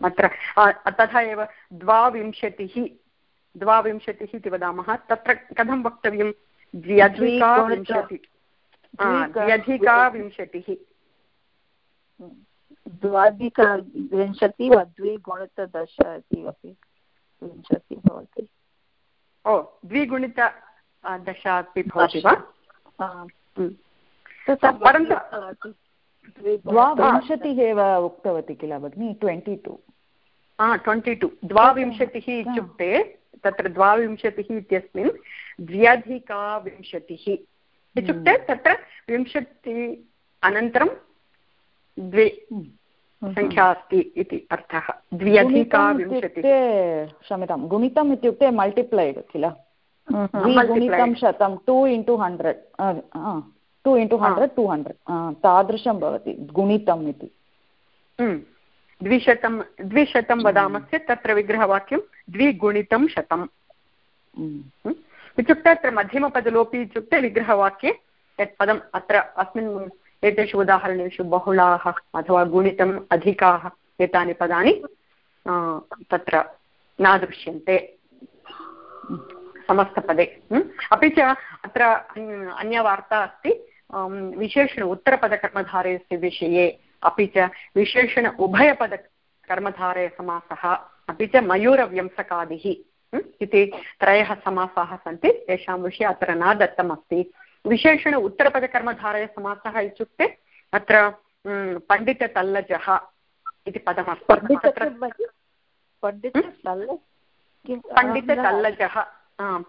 Speaker 1: अत्र। तथा एव द्वाविंशतिः द्वाविंशतिः इति वदामः। तत्र कथं वक्तव्यं? द्व्यधिकाविंशति। आ,
Speaker 4: द्विक-
Speaker 1: द्व्यधिकाविंशतिः।
Speaker 4: द्वाधिकविंशति वा द्विगुणितदश इति अपि विंशतिः भवति।
Speaker 1: ओ द्विगुणित दश अपि भवति वा?
Speaker 4: आम्।
Speaker 1: म्.
Speaker 4: तथा
Speaker 1: परन्तु
Speaker 3: द्वाविंशतिः एव उक्तवती किल भगिनि? Twenty two.
Speaker 1: हा ट्वेण्टि टु. द्वाविंशतिः इत्युक्ते तत्र द्वाविंशतिः इत्यस्मिन् द्व्यधिकाविंशतिः. इत्युक्ते तत्र विंशति अनन्तरं द्वे सङ्ख्या अस्ति इति अर्थः. द्व्यधिकाविंशतिः.
Speaker 3: क्षम्यतां गुणितम् इत्युक्ते मल्टिप्लैड् किल?
Speaker 4: हम्म।
Speaker 3: द्विगुणितं शतं. Two into hundred two into hundred two hundred तादृशं भवति गुणितम् इति।
Speaker 1: द्विशतं द्विशतं वदामश्चेत् तत्र विग्रहवाक्यं द्विगुणितं शतम्? इत्युक्ते अत्र मध्यमपदलोपि इत्युक्ते विग्रहवाक्ये यत् पदम् अत्र अस्मिन् एतेषु उदाहरणेषु बहुलाः अथवा गुणितम् अधिकाः एतानि पदानि तत्र न दृश्यन्ते समस्तपदे? अपि च अत्र अन्य- अन्या वार्ता अस्ति. विशेषण उत्तरपदकर्मधारयस्य विषये अपि च विशेषण उभयपदकर्मधारयसमासः अपि च मयूरव्यंसकादिः? इति त्रयः समासाः सन्ति तेषां विषये अत्र न दत्तमस्ति विशेषण उत्तरपदकर्मधारयसमासः इत्युक्ते अत्र पण्डिततल्लजः इति पदमस्ति पण्डिततल्लजः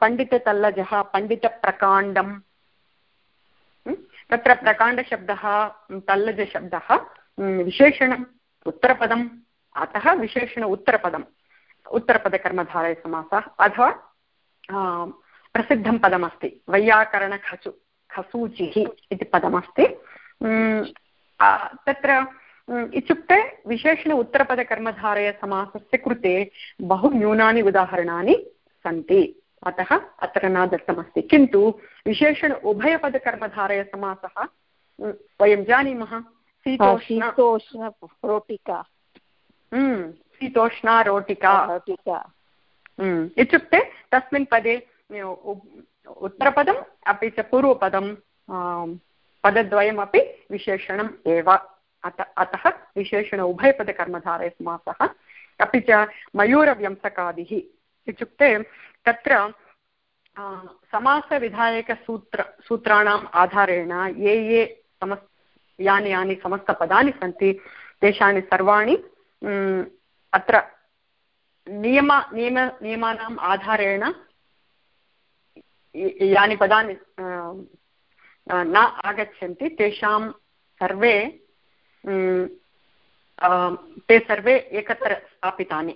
Speaker 1: पण्डिततल्लजः पण्डितप्रकाण्डम् म्? तत्र प्रकाण्डशब्दः तल्लजशब्दः विशेषणम् उत्तरपदम्, अतः विशेषण उत्तरपदम् उत्तरपदकर्मधारयसमासः अथवा प्रसिद्धं पदमस्ति वैयाकरणखसु खसूचिः इति पदमस्ति। तत्र इत्युक्ते विशेषण उत्तरपदकर्मधारयसमासस्य कृते बहु न्यूनानि उदाहरणानि सन्ति। अतः अत्र न दत्तमस्ति किन्तु विशेषण उभयपदकर्मधारयसमासः वयं जानीमः शीतोष्ण
Speaker 4: शीतोष्ण रोटिका।
Speaker 1: शीतोष्णा रोटिका।
Speaker 4: रोटिका।
Speaker 1: इत्युक्ते तस्मिन् पदे उत्तरपदम् अपि च पूर्वपदं पदद्वयमपि विशेषणम् एव। अत अतः विशेषण उभयपदकर्मधारयसमासः अपि च मयूरव्यंसकादिः। इत्युक्ते तत्र समासविधायकसूत्र, सूत्राणाम् आधारेण ये ये समस् यानि यानि समस्तपदानि सन्ति, तेषानि सर्वाणि अत्र नियम नियम, नियमानाम् आधारेण यानि पदानि न आगच्छन्ति, तेषां सर्वे ते सर्वे एकत्र स्थापितानि।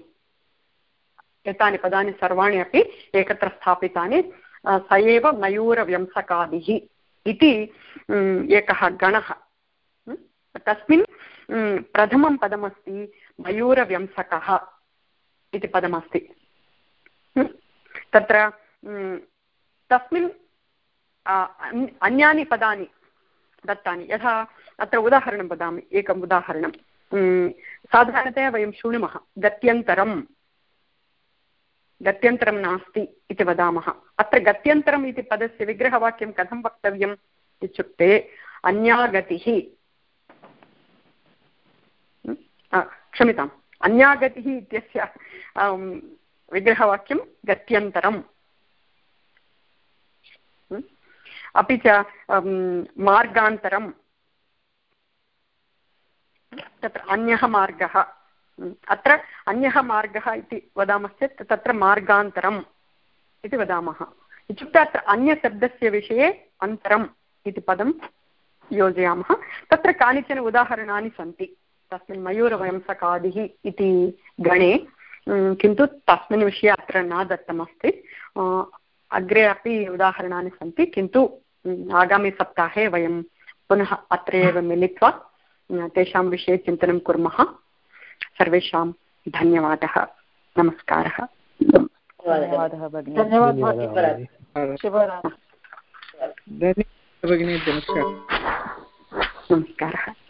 Speaker 1: एतानि पदानि सर्वाणि अपि एकत्र स्थापितानि स एव मयूरव्यंसकादिः इति एकः गणः। तस्मिन् प्रथमं पदमस्ति मयूरव्यंसकः इति पदमस्ति। तत्र तस्मिन् अन्यानि पदानि दत्तानि। यथा, अत्र उदाहरणं वदामि, एकम् उदाहरणं। साधारणतया वयं शृणुमः गत्यन्तरं गत्यन्तरं नास्ति इति वदामः। अत्र गत्यन्तरम् इति पदस्य विग्रहवाक्यं कथं वक्तव्यम् इत्युक्ते अन्या गतिः म्, अ, क्षम्यताम्। अन्या गतिः इत्यस्य विग्रहवाक्यं गत्यन्तरम्। अपि च मार्गान्तरं तत्र अन्यः मार्गः अत्र अन्यः मार्गः इति वदामश्चेत् तत्र मार्गान्तरम् इति वदामः। इत्युक्ते अत्र अन्यशब्दस्य विषये अन्तरम् इति पदं योजयामः। तत्र कानिचन उदाहरणानि सन्ति। तस्मिन् मयूरवंशकादिः इति गणे किन्तु तस्मिन् विषये अत्र न दत्तमस्ति। अग्रे अपि उदाहरणानि सन्ति, किन्तु आगामिसप्ताहे वयं पुनः अत्र एव मिलित्वा तेषां विषये चिन्तनं कुर्मः। सर्वेषां धन्यवादः। नमस्कारः।
Speaker 3: धन्यवादः भगिनी।
Speaker 2: धन्यवादः भगिनी।
Speaker 1: नमस्कारः।